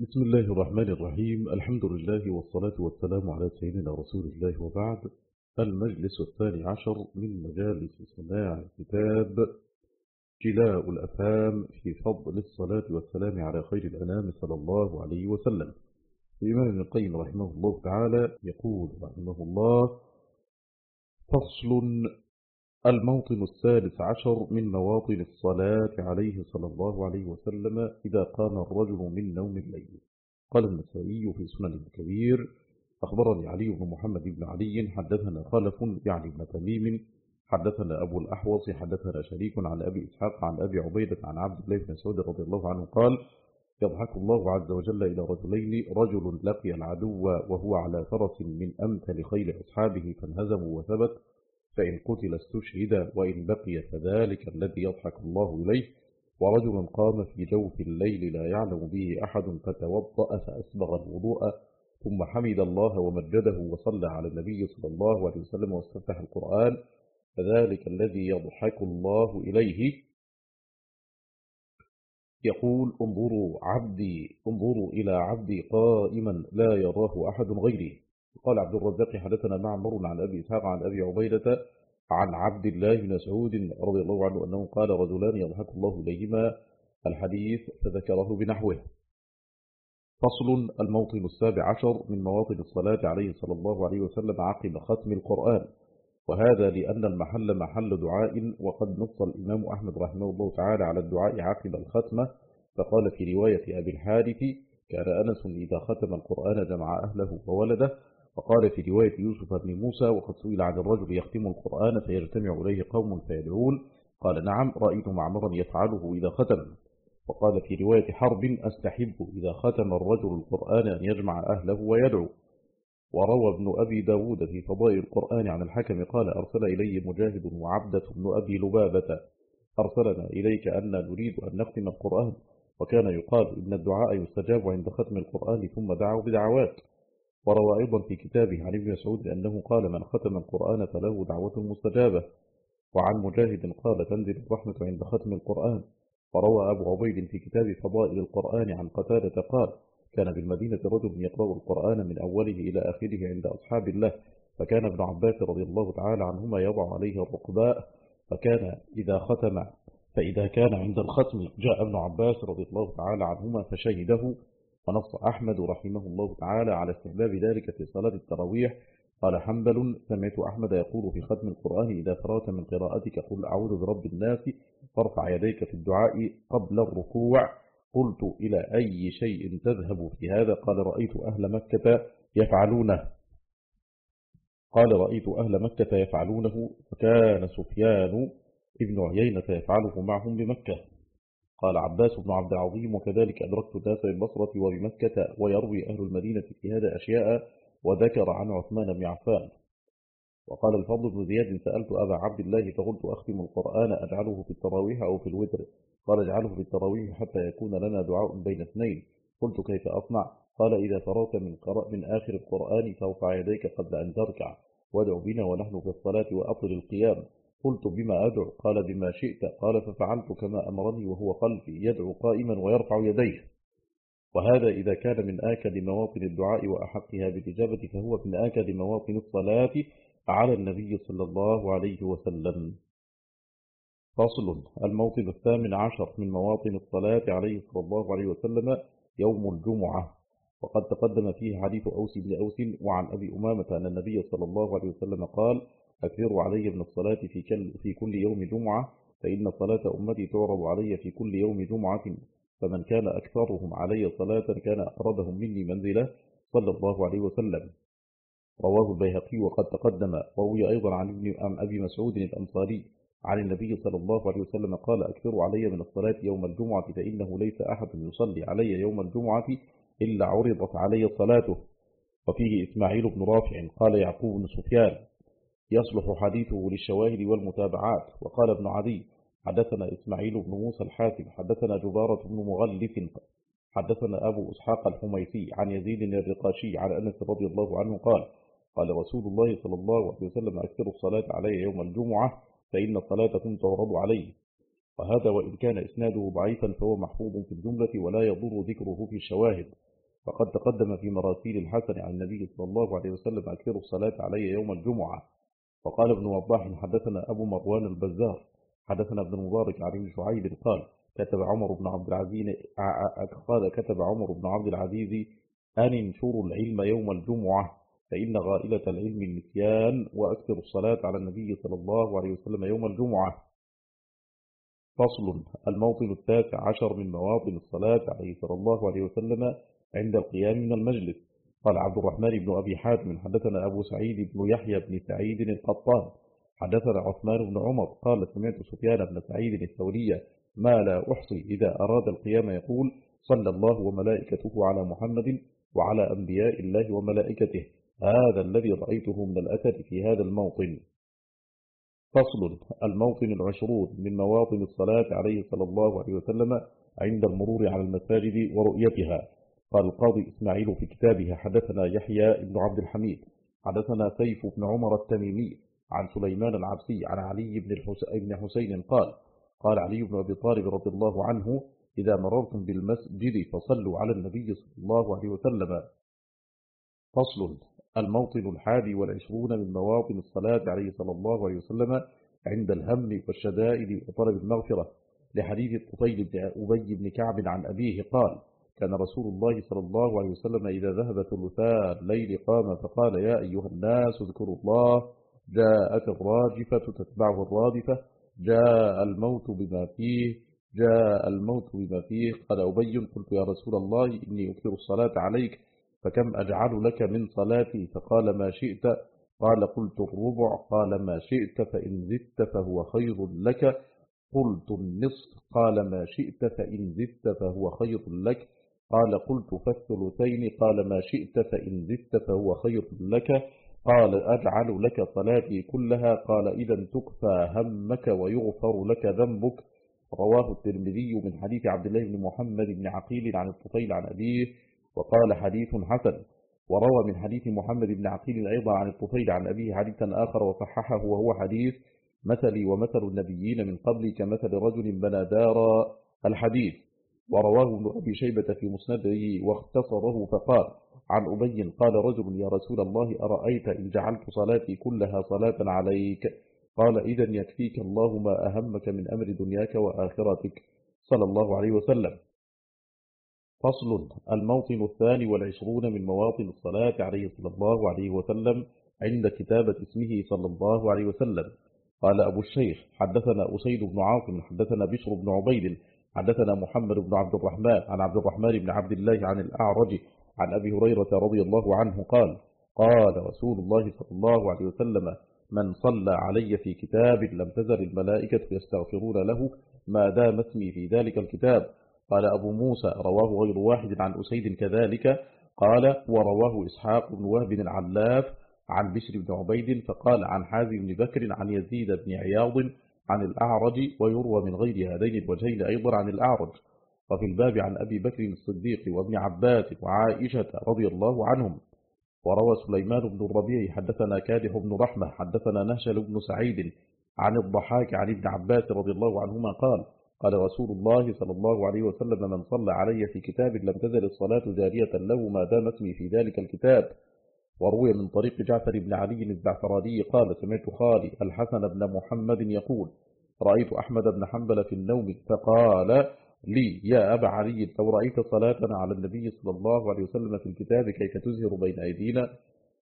بسم الله الرحمن الرحيم. الحمد لله والصلاة والسلام على سيدنا رسول الله وبعد. المجلس الثاني عشر من مجالس سماع كتاب جلاء الأفهام في فضل الصلاة والسلام على خير الأنام صلى الله عليه وسلم. الإمام ابن القيم رحمه الله تعالى يقول رحمه الله فصل الموطن الثالث عشر من مواطن الصلاة عليه صلى الله عليه وسلم إذا قام الرجل من نوم الليل. قال النسائي في سنن الكبير أخبرني علي بن محمد بن علي حدثنا خلف يعني بن تميم. حدثنا أبو الأحوص حدثنا شريك عن أبي إسحاق عن أبي عبيدة عن عبد الله بن سعود رضي الله عنه قال يضحك الله عز وجل إلى رجلين رجل لقي العدو وهو على فرس من أمثل خيل أصحابه فانهزموا وثبت فإن قتل استشهد وإن بقي فذلك الذي يضحك الله إليه. ورجل قام في جوف الليل لا يعلم به أحد فتوضأ فأسبغ الوضوء ثم حمد الله ومجده وصلى على النبي صلى الله عليه وسلم واستفتح القرآن. فذلك الذي يضحك الله إليه. يقول انظروا عبدي انظروا إلى عبدي قائما لا يراه أحد غيري. قال عبد الرزاق حدثنا معمر عن أبي إسحاق عن أبي عبيدة عن عبد الله بن سعود رضي الله عنه أنه قال رجلان يضحك الله إليهما الحديث فذكره بنحوه. فصل الموطن السابع عشر من مواطن الصلاة عليه صلى الله عليه وسلم عقب ختم القرآن وهذا لأن المحل محل دعاء وقد نص الإمام أحمد رحمه الله تعالى على الدعاء عقب الختمة فقال في رواية أبي الحارث كان أنس إذا ختم القرآن جمع أهله وولده وقال في رواية يوسف بن موسى وقد سئل عن الرجل يختم القرآن فيجتمع إليه قوم فيدعون قال نعم رأيت معمرا يفعله إذا ختم وقال في رواية حرب أستحب إذا ختم الرجل القرآن أن يجمع أهله ويدعو وروى ابن أبي داود في فضائل القرآن عن الحكم قال أرسل إلي مجاهد وعبدة بن أبي لبابة. أرسلنا إليك أن نريد أن نختم القرآن وكان يقال إن الدعاء يستجاب عند ختم القرآن ثم دعوا بدعوات وروى أيضا في كتابه عن ابن مسعود أنه قال من ختم القرآن فله دعوة مستجابة. وعن مجاهد قال تنزل الرحمة عند ختم القرآن. وروى أبو عبيد في كتاب فضائل القرآن عن قتادة قال كان بالمدينة رجل يقرأ القرآن من أوله إلى آخره عند أصحاب الله فكان ابن عباس رضي الله تعالى عنهما يضع عليه الرقباء فكان إذا ختم فإذا كان عند الختم جاء ابن عباس رضي الله تعالى عنهما فشهده ونص أحمد رحمه الله تعالى على استحباب ذلك في صلاة التراويح. قال حنبل سمعت أحمد يقول في ختم القرآن إذا فرغت من قراءتك قل أعوذ برب الناس فارفع يديك في الدعاء قبل الركوع. قلت إلى أي شيء تذهب في هذا؟ قال رأيت أهل مكة يفعلونه. قال رأيت أهل مكة يفعلونه. فكان سفيان ابن عيينة يفعله معهم بمكة. قال عباس بن عبد العظيم وكذلك أدركت الناس بالبصرة وبمكة ويروي أهل المدينة في هذا أشياء وذكر عن عثمان بن عفان. وقال الفضل بن زياد سألت أبا عبد الله فقلت أختم القرآن أجعله في التراويح أو في الوتر؟ قال اجعله في التراويح حتى يكون لنا دعاء بين اثنين. قلت كيف أصنع؟ قال إذا فرغت من, قراء من آخر القرآن فارفع يديك قبل أن تركع وادع بنا ونحن في الصلاة وأطل القيام. قلت بما أدعو؟ قال بما شئت. قال ففعلت كما أمرني وهو خلفي يدعو قائما ويرفع يديه. وهذا إذا كان من آكد مواطن الدعاء وأحقها بالإجابة فهو من آكد مواطن الصلاة على النبي صلى الله عليه وسلم. فصل الموطن الثامن عشر من مواطن الصلاة عليه صلى الله عليه وسلم يوم الجمعة. وقد تقدم فيه حديث أوس بن أوس وعن أبي أمامة أن النبي صلى الله عليه وسلم قال أكثروا علي من الصلاة في, في كل يوم جمعة فإن صلاة أمتي تعرض علي في كل يوم جمعة فمن كان أكثرهم علي صلاة كان أقربهم مني منزلة صلى الله عليه وسلم. رواه البيهقي وقد تقدم وروي أيضا عن ابن أبي مسعود الأنصاري عن النبي صلى الله عليه وسلم قال أكثروا علي من الصلاة يوم الجمعة فإنه ليس أحد يصلي علي يوم الجمعة إلا عرضت علي صلاته. وفيه إسماعيل بن رافع قال يعقوب بن سفيان يصلح حديثه للشواهد والمتابعات. وقال ابن عدي حدثنا إسماعيل بن موسى الحاسب حدثنا جبارة بن مغلف حدثنا أبو إسحاق الحميسي عن يزيد الرقاشي عن أنس رضي الله عنه قال قال رسول الله صلى الله عليه وسلم أكثر الصلاة علي يوم الجمعة فإن صلاتكم تعرض عليه. وهذا وإن كان إسناده ضعيفا فهو محفوظ في الجملة ولا يضر ذكره في الشواهد. فقد تقدم في مراسيل الحسن عن النبي صلى الله عليه وسلم أكثر الصلاة علي يوم الجمعة. وقال ابن وضاح حدثنا أبو مروان البزار حدثنا ابن المبارك عن ابن شعيب قال كتب عمر بن عبد العزيز قال كتب عمر بن عبد العزيز أن انشروا العلم يوم الجمعة فإن غائلة العلم النسيان وأكثر الصلاة على النبي صلى الله عليه وسلم يوم الجمعة. فصل الموطن التاسع عشر من مواطن الصلاة عليه صلى الله عليه وسلم عند القيام من المجلس. قال عبد الرحمن بن أبي حاتم حدثنا أبو سعيد بن يحيى بن سعيد القطان حدثنا عثمان بن عمر قال سمعت سفيان بن سعيد الثورية ما لا أحصي إذا أراد القيام يقول صلى الله وملائكته على محمد وعلى أنبياء الله وملائكته هذا الذي رأيته من الأثر في هذا الموطن. فصل الموطن العشرون من مواطن الصلاة عليه صلى الله عليه وسلم عند المرور على المساجد ورؤيتها. قال القاضي إسماعيل في كتابه حدثنا يحيى بن عبد الحميد حدثنا سيف بن عمر التميمي عن سليمان العبسي عن علي بن حسين قال قال علي بن أبي طالب رضي الله عنه إذا مررتم بالمسجد فصلوا على النبي صلى الله عليه وسلم. فصل الموطن الحادي والعشرون من مواطن الصلاة عليه صلى الله عليه وسلم عند الهم والشدائد وطلب المغفرة. لحديث الطفيل بن أبي بن كعب عن أبيه قال كان رسول الله صلى الله عليه وسلم إذا ذهب ثلثاء الليل قام فقال يا أيها الناس اذكروا الله جاءت الراجفة تتبعه الرادفة جاء الموت بما فيه جاء الموت بما فيه. قال أبي قلت يا رسول الله إني أكثر الصلاة عليك فكم أجعل لك من صلاتي؟ فقال ما شئت. قال قلت الربع. قال ما شئت فإن زدت فهو خير لك. قلت النصف. قال ما شئت فإن زدت فهو خير لك. قال قلت فالثلثين قال ما شئت فإن زدت فهو خير لك. قال أجعل لك صلاتي كلها. قال إذا تكفى همك ويغفر لك ذنبك. رواه الترمذي من حديث عبد الله بن محمد بن عقيل عن الطفيل عن أبيه وقال حديث حسن. وروى من حديث محمد بن عقيل أيضا عن الطفيل عن أبيه حديثا آخر وصححه وهو حديث مثلي ومثل النبيين من قبل كمثل رجل بنى دار الحديث. ورواه ابن أبي شيبة في مسنده واختصره فقال عن أبي قال رجل يا رسول الله أرأيت إن جعلت صلاتي كلها صلاة عليك؟ قال إذا يكفيك الله ما أهمك من أمر دنياك وآخرتك. صلى الله عليه وسلم. فصل الموطن الثاني والعشرون من مواطن الصلاة عليه صلى الله عليه وسلم عند كتابة اسمه صلى الله عليه وسلم. قال أبو الشيخ حدثنا أسيد بن عاصم حدثنا بشر بن عبيد حدثنا محمد بن عبد الرحمن عن عبد الرحمن بن عبد الله عن الأعرج عن أبي هريرة رضي الله عنه قال قال رسول الله صلى الله عليه وسلم من صلى علي في كتاب لم تزل الملائكة يستغفرون له ما دام اسمي في ذلك الكتاب. قال أبو موسى رواه غير واحد عن أسيد كذلك. قال ورواه إسحاق بن وهب العلاف عن بشر بن عبيد فقال عن حازم بن بكر عن يزيد بن عياض عن الأعرج ويروى من غير هذين الوجهين أيضا عن الأعرج وفي الباب عن أبي بكر الصديق وابن عباس وعائشة رضي الله عنهم وروى سليمان بن الربيع حدثنا كادح بن رحمة حدثنا نهشل بن سعيد عن الضحاك عن ابن عباس رضي الله عنهما قال قال رسول الله صلى الله عليه وسلم من صلى علي في كتاب لم تزل الصلاة جارية له ما دام اسمي في ذلك الكتاب وروي من طريق جعفر بن علي الزعفراني قال سمعت خالي الحسن بن محمد يقول رأيت أحمد بن حنبل في النوم فقال لي يا أبا علي لو رأيت صلاتنا على النبي صلى الله عليه وسلم في الكتاب كيف تزهر بين أيدينا؟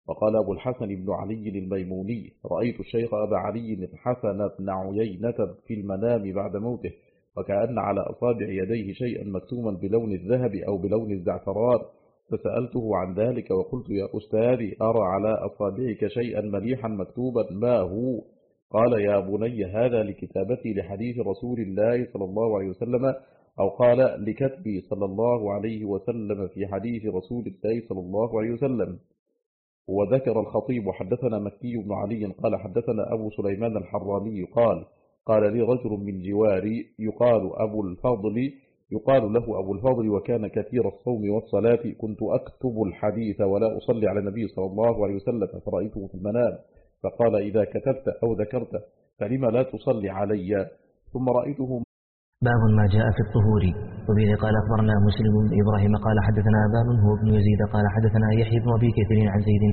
وقال أبو الحسن بن علي الميموني رأيت الشيخ أبا علي الحسن بن عيينة في المنام بعد موته وكأن على أصابع يديه شيئا مكتوما بلون الذهب أو بلون الزعفران فسألته عن ذلك وقلت يا أستاذي أرى على أصابعك شيئا مليحا مكتوبا ما هو؟ قال يا بني هذا لكتابتي لحديث رسول الله صلى الله عليه وسلم. أو قال لكتبي صلى الله عليه وسلم في حديث رسول الله صلى الله عليه وسلم. وذكر الخطيب وحدثنا مكي بن علي. قال حدثنا أبو سليمان الحراني. قال قال لي رجل من جواري يقال أبو الفضل يقال له أبو الفضل وكان كثير الصوم والصلاة كنت أكتب الحديث ولا أصلي على النبي صلى الله عليه وسلم فرأيته في المنام فقال إذا كتبت أو ذكرت فلما لا تصلي علي؟ ثم رأيته باب ما جاء في الطهور. وبه قال أخبرنا مسلم إبراهيم قال حدثنا أبان هو ابن يزيد قال حدثنا يحيى بن أبي كثير عن زيد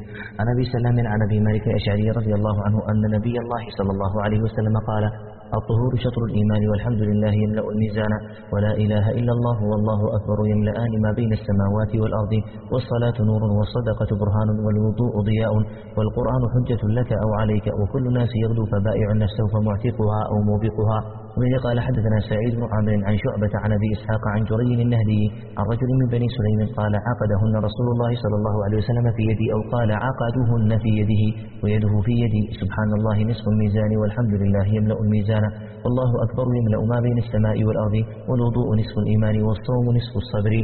عن أبي سلام عن أبي مالك الأشعري رضي الله عنه أن نبي الله صلى الله عليه وسلم قال الطهور شطر الإيمان والحمد لله يملأ الميزان. ولا إله إلا الله والله أكبر يملأان ما بين السماوات والأرض. والصلاة نور والصدقة برهان والوضوء ضياء. والقرآن حجة لك أو عليك. وكل الناس يغدو فبائع نفسه فمعتقها أو موبقها. وبه قال حدثنا سعيد بن عامر عن شعبة عن أبي إسحاق عن جري النهدي عن رجل من بني سليم قال عقدهن رسول الله صلى الله عليه وسلم في يدي أو قال عقدهن في يده. ويده في يدي. سبحان الله نصف الميزان والحمد لله يملأ الميزان. والله أكبر يملأ ما بين السماء والأرض والوضوء نصف الإيمان والصوم نصف الصبر.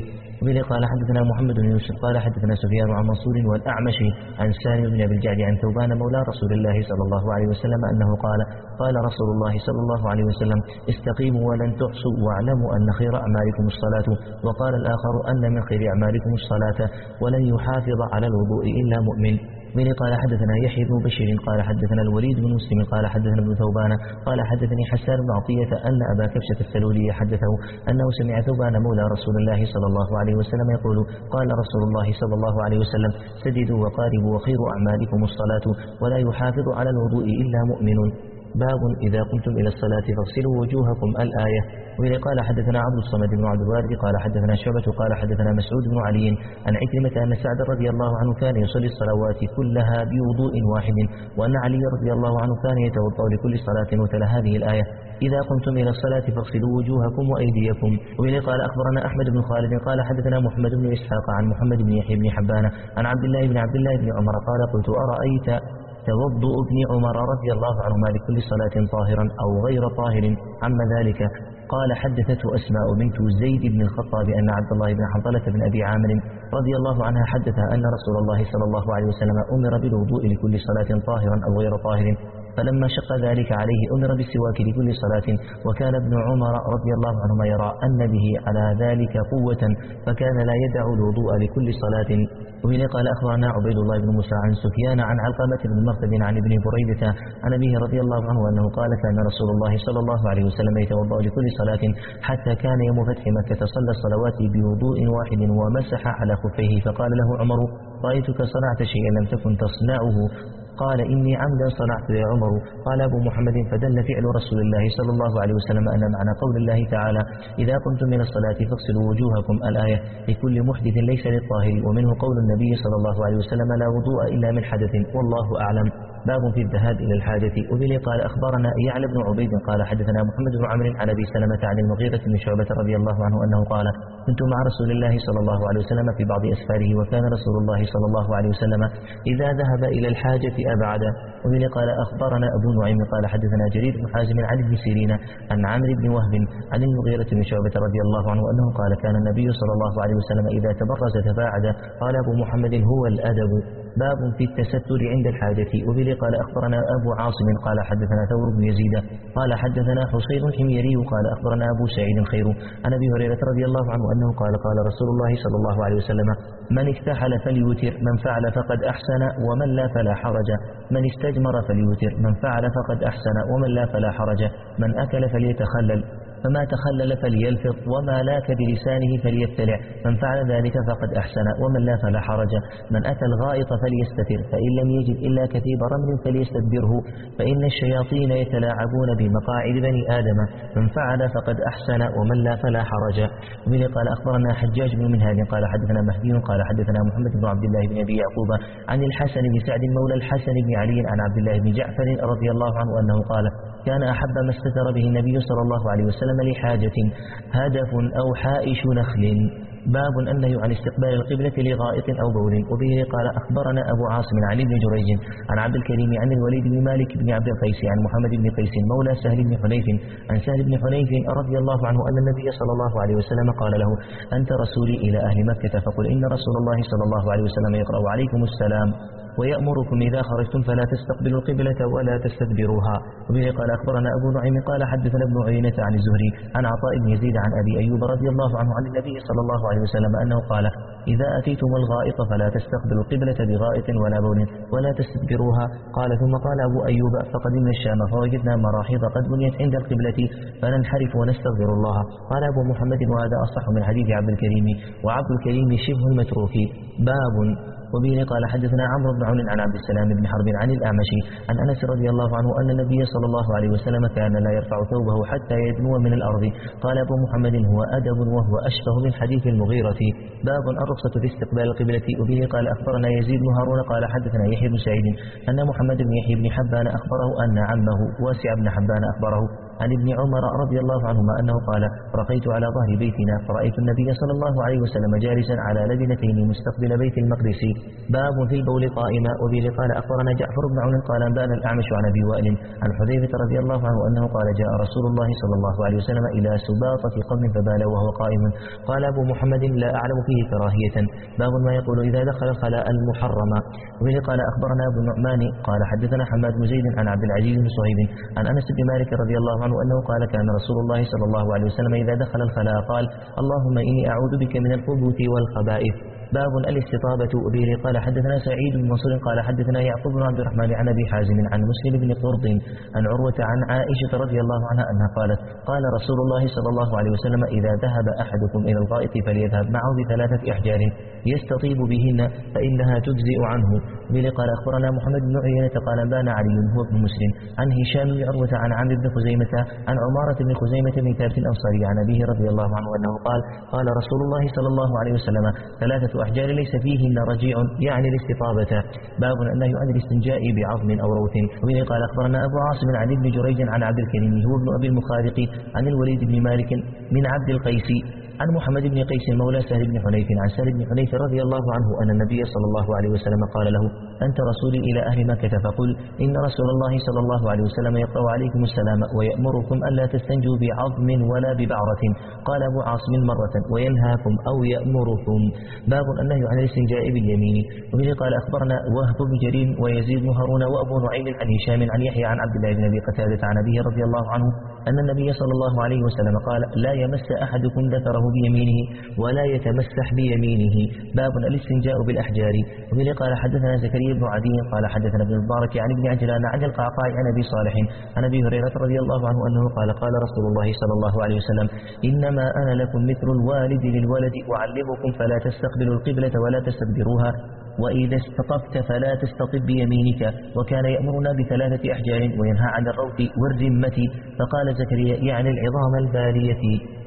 وبه قال حدثنا محمد بن يوسف قال حدثنا سفيان عن منصور والأعمش عن سالم بن أبي الجعد عن ثوبان مولى رسول الله صلى الله عليه وسلم أنه قال قال رسول الله صلى الله عليه وسلم استقيموا ولن تحصوا واعلموا أن خير أعمالكم الصلاة. وقال الآخر أن من خير أعمالكم الصلاة ولن يحافظ على الوضوء إلا مؤمن. من قال حدثنا يحيى بن بشير قال حدثنا الوليد بن مسلم قال حدثنا ابن ثوبان قال حدثني حسان بن عطية أن أبا كبشة السلولي حدثه أنه سمع ثوبان مولى رسول الله صلى الله عليه وسلم يقول قال رسول الله صلى الله عليه وسلم سددوا وقاربوا وخير أعمالكم الصلاة ولا يحافظ على الوضوء إلا مؤمن. باب إذا قمتم إلى الصلاة فاغسلوا وجوهكم الآية. وإذا قال حدثنا عبد الصمد بن عبد الوارث قال حدثنا شعبة قال حدثنا مسعود بن علي عن عكرمة أن سعد رضي الله عنه كان يصلي الصلوات كلها بوضوء واحد وأن علي رضي الله عنه كان يتوضأ لكل صلاة وتلا هذه الآية. إذا قمتم إلى الصلاة فاغسلوا وجوهكم وأيديكم. وإذا قال أخبرنا أحمد بن خالد قال حدثنا محمد بن إسحاق عن محمد بن يحيى بن حبان عن عبد الله بن عبد الله بن عمر قال قلت أرأيت توضؤ ابن عمر رضي الله عنهما لكل صلاة طاهرا أو غير طاهر. عما ذلك؟ قال حدثته أسماء بنت زيد بن الخطاب أن عبد الله بن حنظلة بن أبي عامر رضي الله عنها حدثها أن رسول الله صلى الله عليه وسلم أمر بالوضوء لكل صلاة طاهرا أو غير طاهر. فلما شق ذلك عليه أمر بالسواك لكل صلاة وكان ابن عمر رضي الله عنهما يرى أن به على ذلك قوة فكان لا يدع الوضوء لكل صلاة. وهنا قال أخبرنا عبيد الله بن موسى عن سفيان عن علقمة بن مرثد عن ابن بريدة عن أبيه رضي الله عنه أنه قال كان رسول الله صلى الله عليه وسلم يتوضأ لكل صلاة حتى كان يوم فتح مكة صلى الصلوات بوضوء واحد ومسح على خفيه فقال له عمر رأيتك صنعت شيئا لم تكن تصنعه. قال إني عمدا صنعت يا عمر. قال أبو محمد فدل فعل رسول الله صلى الله عليه وسلم أن معنى قول الله تعالى إذا قمتم من الصلاة فاغسلوا وجوهكم الآية. لكل محدث ليس للطاهر ومنه قول النبي صلى الله عليه وسلم لا وضوء إلا من حدث. والله أعلم. باب في الذهاب إلى الحاجة. وبه قال أخبرنا يعلى بن عبيد قال حدثنا محمد بن عمرو عن أبي سلمة عن المغيرة بن شعبة رضي الله عنه أنه قال كنت مع رسول الله صلى الله عليه وسلم في بعض أسفاره وكان رسول الله صلى الله عليه وسلم إذا ذهب إلى الحاجة أبعد وبه قال أخبرنا أبو نعيم قال حدثنا جرير بن حازم عن ابن سيرين عن عمرو بن وهب عن المغيرة بن شعبة رضي الله عنه أنه قال كان النبي صلى الله عليه وسلم إذا تبرز تباعد. قال أبو محمد هو الأدب. باب في التستر عند الحاجة. وبه قال أخبرنا أبو عاصم قال حدثنا ثور بن يزيد قال حدثنا حصين الحميري قال أخبرنا أبو سعيد خير. عن أبي هريرة رضي الله عنه أنه قال قال رسول الله صلى الله عليه وسلم من اكتحل فليوتر من فعل فقد أحسن ومن لا فلا حرج. من استجمر فليوتر من فعل فقد أحسن ومن لا فلا حرج. من أكل فليتخلل. فما تخلل فليلفظ وما لاك بلسانه فليبتلع من فعل ذلك فقد أحسن ومن لا فلا حرج. من أتى الغائط فليستتر فإن لم يجد إلا كثيب رمل فليستدبره. فإن الشياطين يتلاعبون بمقاعد بني آدم. من فعل فقد أحسن ومن لا فلا حرج. ومن قال أخبرنا حجاج بن منهاج قال حدثنا مهدي قال حدثنا محمد بن عبد الله بن أبي يعقوب عن الحسن بن سعد مولى الحسن بن علي عن عبد الله بن جعفر رضي الله عنه أنه قال كان أحب ما استتر به النبي صلى الله عليه وسلم لحاجة هدف أو حائش نخل. باب النهي عن استقبال القبلة لغائط أو بول. وبه قال أخبرنا أبو عاصم علي بن جريج عن عبد الكريم عن الوليد بن مالك بن عبد القيس عن محمد بن قيس مولى سهل بن حنيف عن سهل بن حنيف رضي الله عنه أن النبي صلى الله عليه وسلم قال له أنت رسولي إلى أهل مكة فقل إن رسول الله صلى الله عليه وسلم يقرأ عليكم السلام. ويأمركم إذا خرجتم فلا تستقبلوا القبلة ولا تستدبروها. وبه قال أخبرنا أبو نعيم قال حدثنا ابن عيينة عن الزهري عن عطاء بن يزيد عن أبي أيوب رضي الله عنه عن النبي صلى الله عليه وسلم أنه قال إذا أتيتم الغائط فلا تستقبلوا القبلة بغائط ولا بول ولا تستدبروها. قال ثم قال أبو أيوب فقدمنا الشام فوجدنا مراحيض قد بنيت عند القبلة فننحرف ونستغفر الله. قال أبو محمد وهذا أصح من حديث عبد الكريم وعبد الكريم شبه المتروك. باب وبه قال حدثنا عمرو بن عون عن عبد السلام بن حرب عن الأعمش عن أنس رضي الله عنه أن النبي صلى الله عليه وسلم كان لا يرفع ثوبه حتى يدنو من الأرض. قال أبو محمد هو أدب وهو أشبه من حديث المغيرة. باب الرخصة في استقبال القبلة وبه قال أخبرنا يزيد بن هارون قال حدثنا يحيى بن سعيد أن محمد بن يحيى بن حبان أخبره أن عمه واسع بن حبان أخبره. عن ابن عمر رضي الله عنهما أنه قال رقيت على ظهر بيتنا فرأيت النبي صلى الله عليه وسلم جالسا على لبنتين مستقبل بيت المقدس. باب في البول قائما وبه قال أخبرنا جعفر بن عون قال أنبأنا الأعمش عن أبي وائل عن حذيفة رضي الله عنه أنه قال جاء رسول الله صلى الله عليه وسلم إلى سباطة قوم فبال وهو قائم. قال أبو محمد لا أعلم فيه كراهية. باب ما يقول إذا دخل الخلاء المحرم. وبه قال أخبرنا أبو النعمان قال حدثنا حماد بن زيد عن عبد العزيز بن صهيب عن أنس بن مالك رضي الله أنه قال كان رسول الله صلى الله عليه وسلم إذا دخل الخلاء قال اللهم إني أعوذ بك من الخبث والخبائث. باب الاستطابة. وبه قال حدثنا سعيد بن منصور قال حدثنا يعقوب بن عبد الرحمن عن أبي حازم عن مسلم بن قرط عن عروة عن عائشة رضي الله عنها أنها قالت قال رسول الله صلى الله عليه وسلم إذا ذهب أحدكم إلى الغائط فليذهب معه بثلاثة أحجار يستطيب بهن فإنها تجزئ عنه. وبه قال أخبرنا محمد بن عيينة قال بان علي هو ابن مسلم عن هشام بن عروة عن عمرو بن خزيمة عن عمارة بن خزيمة بن ثابت الأنصاري عن أبيه رضي الله عنه أنه قال قال رسول الله صلى الله عليه وسلم ثلاثة أحجار ليس فيهن رجيع يعني الاستطابة باب النهي عن الاستنجاء بعظم أو روث. وبه قال أخبرنا أبو عاصم عن ابن جريج عن عبد الكريم هو ابن أبي المخارق عن الوليد بن مالك من عبد القيس. عن محمد بن قيس مولى سهل بن حنيف عن سهل بن حنيف رضي الله عنه أن النبي صلى الله عليه وسلم قال له أنت رسولي إلى أهل مكة فقل إن رسول الله صلى الله عليه وسلم يقرأ عليكم السلام ويأمركم ألا تستنجوا بعظم ولا ببعرة. قال أبو عاصم مرة وينهاكم أو يأمركم. باب النهي عن الاستنجاء باليمين. وبه قال أخبرنا وهب بن جرير ويزيد بن هارون وأبو نعيم عن هشام عن يحيى عن عبد الله بن أبي قتادة عن أبيه رضي الله عنه أن النبي صلى الله عليه وسلم قال لا يمس أحدكم ذكره بيمينه ولا يتمسح بيمينه. باب الاستنجاء بالأحجار. وبه قال حدثنا زكريا بن عدي قال حدثنا ابن المبارك عن ابن عجلان عن القعقاع عن أبي صالح عن أبي هريرة رضي الله عنه أنه قال قال رسول الله صلى الله عليه وسلم إنما أنا لكم مثل الوالد للولد أعلمكم فلا تستقبلوا القبلة ولا تستدبروها. وإذا استطبت فلا تستطب بيمينك. وكان يأمرنا بثلاثة أحجار وينهى عن الروث والرمة. فقال زكريا يعني العظام البالية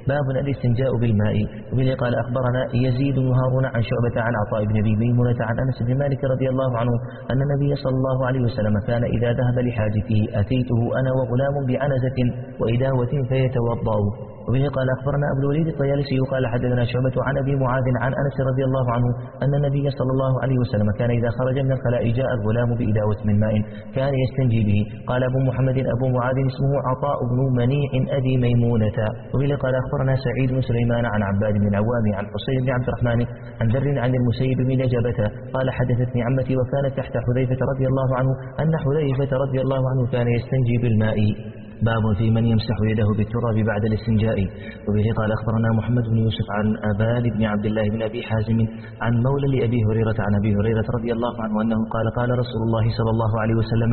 باب الاستنجاء بالماء. وبه قال أخبرنا يزيد بن هارون عن شعبة عن عطاء بن أبي ميمونة عن أنس بن مالك رضي الله عنه أن النبي صلى الله عليه وسلم كان إذا ذهب لحاجته أتيته أنا وغلام بعنزة وإداوة فيتوضأ. وبه قال أخبرنا أبو الوليد الطيالسي قال حدثنا شعبة عن أبي معاذ عن أنس رضي الله عنه أن النبي صلى الله عليه وسلم كان إذا خرج من الخلاء جاء الغلام بإداوة من ماء كان يستنجي به. قال أبو محمد أبو معاذ اسمه عطاء بن منيع أبي ميمونة. وبه قال أخبرنا سعيد بن سليمان عن عباد بن العوام عن حسين بن عبد الرحمن عن ذر عن المسيب بن نجبة قال حدثتني عمتي وكانت تحت حذيفة رضي الله عنه أن حذيفة رضي الله عنه كان يستنجي بالماء. باب في من يمسح يده بالتراب بعد الاستنجاء. وبه قال أخبرنا محمد بن يوسف عن أبان بن عبد الله بن أبي حازم عن مولى لأبي هريرة عن أبي هريرة رضي الله عنه أنه قال قال رسول الله صلى الله عليه وسلم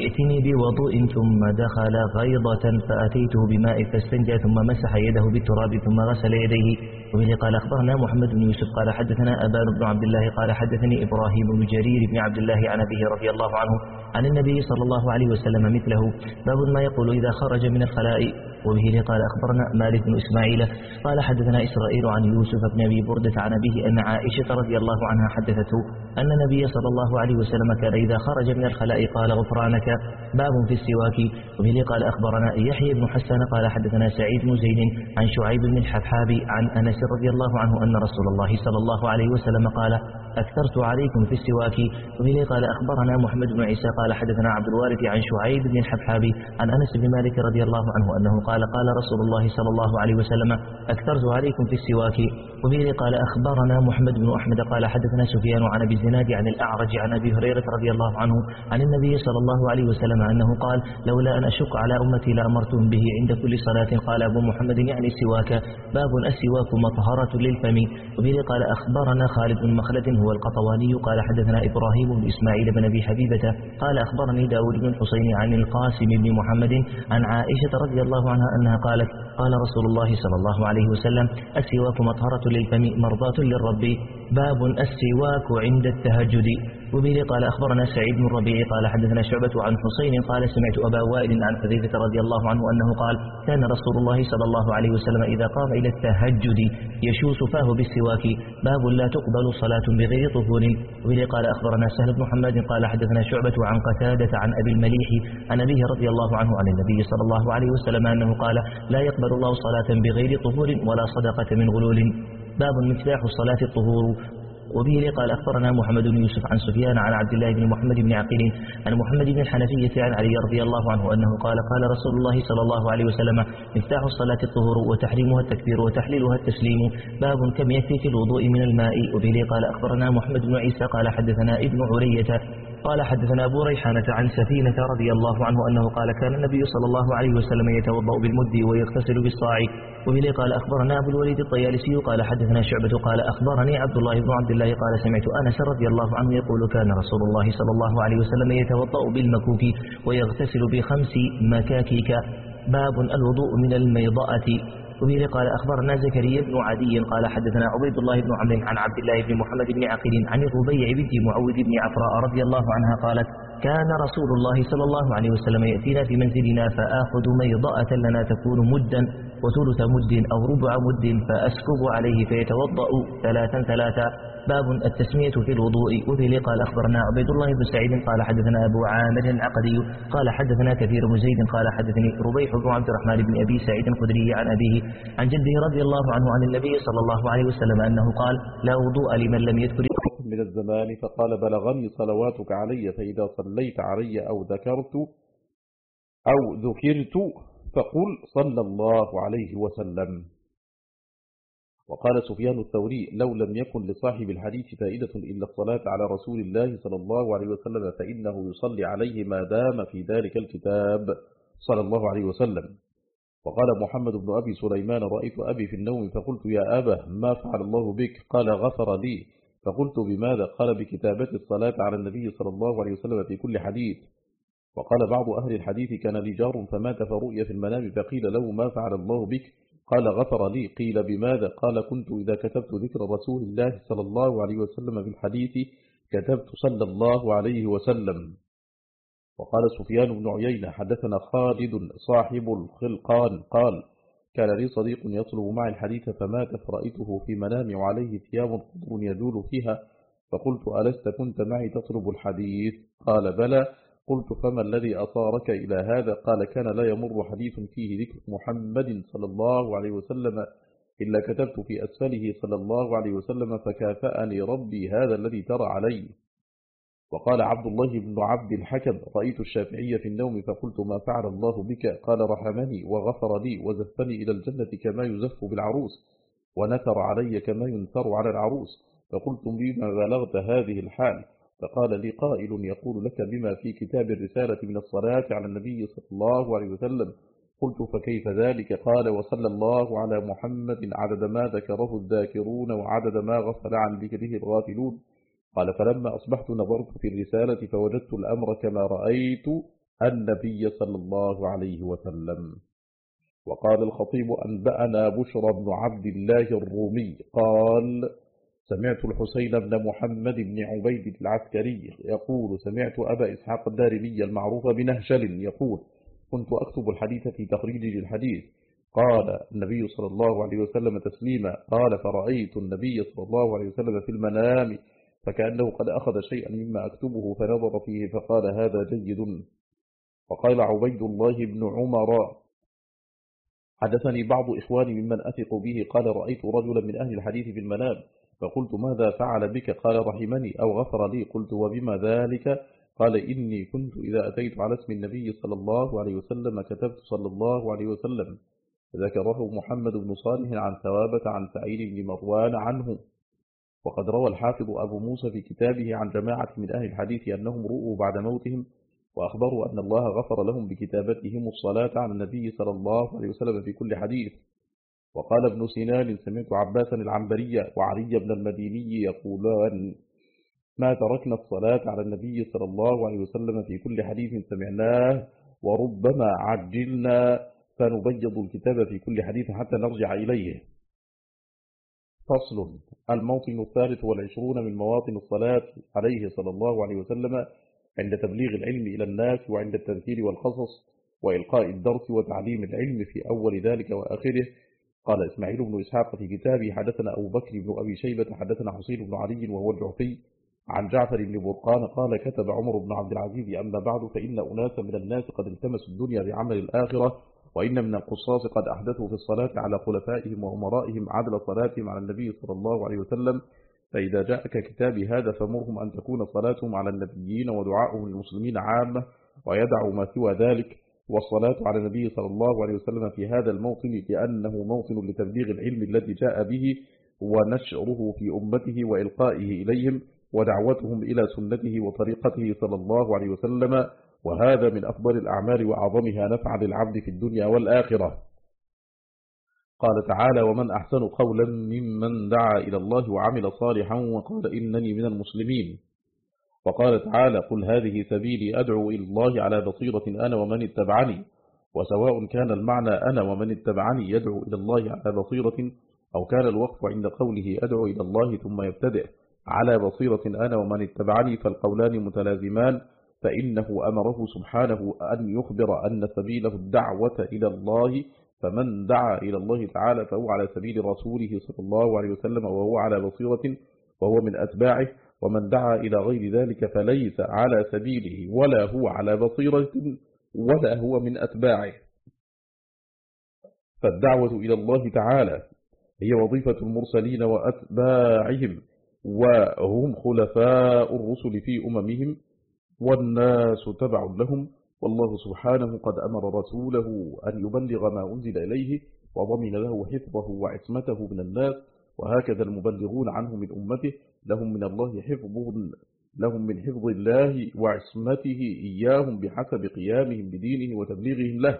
ائتني بوضوء ثم دخل غيضة فأتيته بماء فاستنجى ثم مسح يده بالتراب ثم غسل يديه. وبه قال أخبرنا محمد بن يوسف قال حدثنا أبان بن عبد الله قال حدثني إبراهيم بن جرير بن عبد الله عن أبيه رضي الله عنه عن النبي صلى الله عليه وسلم مثله. باب ما يقول إذا خرج من الخلاء. وبه قال أخبرنا مالك بن إسماعيل قال حدثنا إسرائيل عن يوسف بن أبي بردة عن أبيه أن عائشة رضي الله عنها حدثته أن النبي صلى الله عليه وسلم كان إذا خرج من الخلاء قال غفرانك باب في السواك. وبه قال أخبرنا يحيى بن حسان قال حدثنا سعيد بن زيد عن شعيب بن الحبحاب عن أنس رضي الله عنه أن رسول الله صلى الله عليه وسلم قال أكثرت عليكم في السواك. وبه قال أخبرنا محمد بن عيسى قال حدثنا عبد الوارث عن شعيب بن الحبحاب عن أنس بن مالك رضي الله عنه أنه قال قال رسول الله صلى الله عليه وسلم أكثرت عليكم في السواك. وبه قال أخبرنا محمد بن أحمد قال حدثنا سفيان عن أبي الزناد عن الأعرج عن أبي هريرة رضي الله عنه عن النبي صلى الله عليه وسلم أنه قال لولا أن أشق على أمتي لأمرتهم به عند كل صلاة. قال أبو محمد يعني السواك. باب السواك مطهرة للفم. وبه قال أخبرنا خالد بن مخلد هو القطواني. قال حدثنا إبراهيم بن إسماعيل بن أبي حبيبة. قال أخبرني داود بن الحسين عن القاسم بن محمد عن عائشة رضي الله عنها أنها قالت قال رسول الله صلى الله عليه وسلم السواك مطهرة للفم مرضاة للرب باب السواك عند التهجد. وبه قال أخبرنا سعيد بن الربيع قال حدثنا شعبة عن حسين قال سمعت أبا وائل عن حذيفة رضي الله عنه أنه قال كان رسول الله صلى الله عليه وسلم إذا قام إلى التهجد يشوس فاه بالسواك باب لا تقبل صلاة بغير طهور. وبه قال أخبرنا سهل بن محمد قال حدثنا شعبة عن قتادة عن أبي المليح عن أبيه رضي الله عنه عن النبي صلى الله عليه وسلم أنه قال لا يقبل الله صلاة بغير طهور ولا صدقة من غلول. باب مفتاح الصلاة الطهور. وبه قال أخبرنا محمد بن يوسف عن سفيان عن عبد الله بن محمد بن عقيل عن محمد بن الحنفية عن علي رضي الله عنه أنه قال قال رسول الله صلى الله عليه وسلم مفتاح الصلاة الطهور وتحريمها التكبير وتحليلها التسليم. باب كم يكفي في الوضوء من الماء. وبه قال أخبرنا محمد بن عيسى قال حدثنا ابن عرية قال حدثنا أبو ريحانة عن سفينة رضي الله عنه أنه قال كان النبي صلى الله عليه وسلم يتوضأ بالمد ويغتسل بالصاع. وبه قال أخبرنا أبو الوليد الطيالسي قال حدثنا شعبة قال أخبرني عبد الله بن عبد الله قال سمعت أنس رضي الله عنه يقول كان رسول الله صلى الله عليه وسلم يتوضأ بالمكوك ويغتسل بخمس مكاكيك. باب الوضوء من الميضأة. وبه قال أخبرنا زكريا بن عدي قال حدثنا عبيد الله بن عمرو عن عبد الله بن محمد بن عقيل عن الربيع بنت معوذ بن عفراء رضي الله عنها قالت كان رسول الله صلى الله عليه وسلم يأتينا في منزلنا فآخذ ميضأة لنا تكون مدا وثلث مد أو ربع مد فأسكب عليه فيتوضأ ثلاثا ثلاثا. باب التسمية في الوضوء. وفي قال أخبرنا عبيد الله بن سعيد قال حدثنا أبو عامر العقدي قال حدثنا كثير بن زيد قال حدثني ربيح بن عبد الرحمن بن أبي سعيد الخدري عن أبيه عن جده رضي الله عنه عن النبي صلى الله عليه وسلم أنه قال لا وضوء لمن لم يذكر من الزمان فقال بلغني صلواتك علي فإذا صليت علي أو ذكرت أو ذكرت فقل صلى الله عليه وسلم. وقال سفيان الثوري لو لم يكن لصاحب الحديث فائدة إلا الصلاة على رسول الله صلى الله عليه وسلم فإنه يصلي عليه ما دام في ذلك الكتاب صلى الله عليه وسلم. وقال محمد بن أبي سليمان رأيت أبي في النوم فقلت يا أبا ما فعل الله بك؟ قال غفر لي. فقلت بماذا قال بكتابة الصلاة على النبي صلى الله عليه وسلم في كل حديث؟ وقال بعض أهل الحديث كان لي جار فمات فرؤيا في المنام فقيل له ما فعل الله بك؟ قال غفر لي. قيل بماذا؟ قال كنت إذا كتبت ذكر رسول الله صلى الله عليه وسلم في الحديث كتبت صلى الله عليه وسلم. وقال سفيان بن عيينة حدثنا خالد صاحب الخلقان قال كان لي صديق يطلب معي الحديث فمات فرأيته في منامي وعليه ثياب خضر يدول فيها فقلت ألست كنت معي تطلب الحديث؟ قال بلى. قلت فما الذي أصارك إلى هذا؟ قال كان لا يمر حديث فيه ذكر محمد صلى الله عليه وسلم إلا كتبت في أسفله صلى الله عليه وسلم فكافأني ربي هذا الذي ترى علي. وقال عبد الله بن عبد الحكم رأيت الشافعية في النوم فقلت ما فعل الله بك؟ قال رحمني وغفر لي وزفني إلى الجنة كما يزف بالعروس ونثر علي كما ينثر على العروس فقلت بما بلغت هذه الحال؟ فقال لي قائل يقول لك بما في كتاب الرسالة من الصلاة على النبي صلى الله عليه وسلم. قلت فكيف ذلك؟ قال وصلى الله على محمد عدد ما ذكره الذاكرون وعدد ما غفل عن ذكره الغافلون. قال فلما أصبحت نظرت في الرسالة فوجدت الأمر كما رأيت النبي صلى الله عليه وسلم. وقال الخطيب أنبأنا بشر بن عبد الله الرومي. قال سمعت الحسين بن محمد بن عبيد العسكري يقول سمعت أبا إسحاق الدارمي المعروف بنهشل يقول كنت أكتب الحديث في تخريج الحديث قال النبي صلى الله عليه وسلم تسليما. قال فرأيت النبي صلى الله عليه وسلم في المنام فكأنه قد أخذ شيئا مما أكتبه فنظر فيه فقال هذا جيد. وقال عبيد الله بن عمر. حدثني بعض إخواني ممن أثق به. قال رأيت رجلا من أهل الحديث في المنام. فقلت ماذا فعل بك؟ قال رحمني أو غفر لي. قلت وبما ذلك؟ قال إني كنت إذا أتيت على اسم النبي صلى الله عليه وسلم كتبت صلى الله عليه وسلم. ذكره محمد بن صالح عن ثوابة عن سعيد بن مروان عنه. وقد روى الحافظ أبو موسى في كتابه عن جماعة من أهل الحديث أنهم رؤوا بعد موتهم وأخبروا أن الله غفر لهم بكتابتهم الصلاة على النبي صلى الله عليه وسلم في كل حديث. وقال ابن سنان سمعت عباسا العنبري وعلي بن المديني يقولان ما تركنا الصلاة على النبي صلى الله عليه وسلم في كل حديث سمعناه وربما عجلنا فنبيض الكتاب في كل حديث حتى نرجع إليه. فصل. الموطن الثالث والعشرون من مواطن الصلاة عليه صلى الله عليه وسلم عند تبليغ العلم إلى الناس وعند التذكير والقصص وإلقاء الدرس وتعليم العلم في أول ذلك وآخره. قال إسماعيل بن إسحاق في كتابه حدثنا أبو بكر بن أبي شيبة حدثنا حسين بن علي وهو الجعفي عن جعفر بن برقان قال كتب عمر بن عبد العزيز أما بعد فإن أناسا من الناس قد التمسوا الدنيا بعمل الآخرة وإن من القصاص قد أحدثوا في الصلاة على خلفائهم وأمرائهم عدل صلاتهم على النبي صلى الله عليه وسلم فإذا جاءك كتابي هذا فمرهم أن تكون صلاتهم على النبيين ودعاؤهم للمسلمين عامة ويدعوا ما سوى ذلك والصلاة على النبي صلى الله عليه وسلم في هذا الموطن لأنه موطن لتبليغ العلم الذي جاء به ونشره في أمته وإلقائه إليهم ودعوتهم إلى سنته وطريقته صلى الله عليه وسلم وهذا من أفضل الأعمال وأعظمها نفع للعبد في الدنيا والآخرة. قال تعالى ومن أحسن قولا ممن دعا إلى الله وعمل صالحا وقال إنني من المسلمين. وقال تعالى قل هذه سبيلي أدعو إلى الله على بصيرة أنا ومن اتبعني وسواء كان المعنى أنا ومن اتبعني يدعو إلى الله على بصيرة أو كان الوقف عند قوله أدعو إلى الله ثم يبتدئ على بصيرة أنا ومن اتبعني فالقولان متلازمان فإنه أمره سبحانه أن يخبر أن سبيله الدعوة إلى الله فمن دعا إلى الله تعالى فهو على سبيل رسوله صلى الله عليه وسلم وهو على بصيرة وهو من أتباعه ومن دعا إلى غير ذلك فليس على سبيله ولا هو على بصيرة ولا هو من أتباعه. فالدعوة إلى الله تعالى هي وظيفة المرسلين وأتباعهم وهم خلفاء الرسل في أممهم والناس تبع لهم والله سبحانه قد أمر رسوله أن يبلغ ما أنزل إليه وضمن له حفظه وعصمته من الناس وهكذا المبلغون عنه من أمته لهم من الله حفظ لهم من حفظ الله وعصمته إياهم بحسب قيامهم بدينه وتبليغهم له.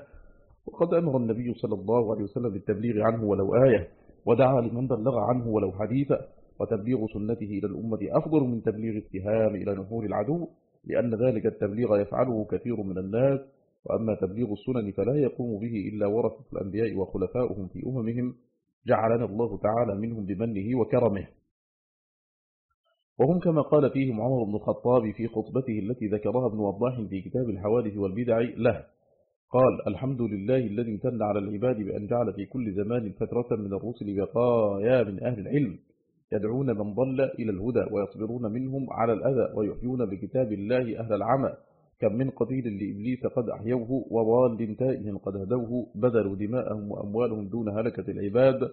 وقد أمر النبي صلى الله عليه وسلم بالتبليغ عنه ولو آية ودعا لمن بلغ عنه ولو حديثا وتبليغ سنته إلى الأمة أفضل من تبليغ اتهام إلى نحور العدو. لأن ذلك التبليغ يفعله كثير من الناس وأما تبليغ السنن فلا يقوم به إلا ورثة الأنبياء وخلفاؤهم في أممهم جعلنا الله تعالى منهم بمنه وكرمه. وهم كما قال فيهم عمر بن الخطاب في خطبته التي ذكرها ابن وضاح في كتاب الحوادث والبدع له قال الحمد لله الذي امتن على العباد بأن جعل في كل زمان فترة من الرسل بقايا من أهل العلم يدعون من ضل إلى الهدى ويصبرون منهم على الأذى ويحيون بكتاب الله أهل العمى. كم من قتيل لإبليس قد أحيوه وضال تائه قد هدوه بذلوا دماءهم وأموالهم دون هلكة العباد.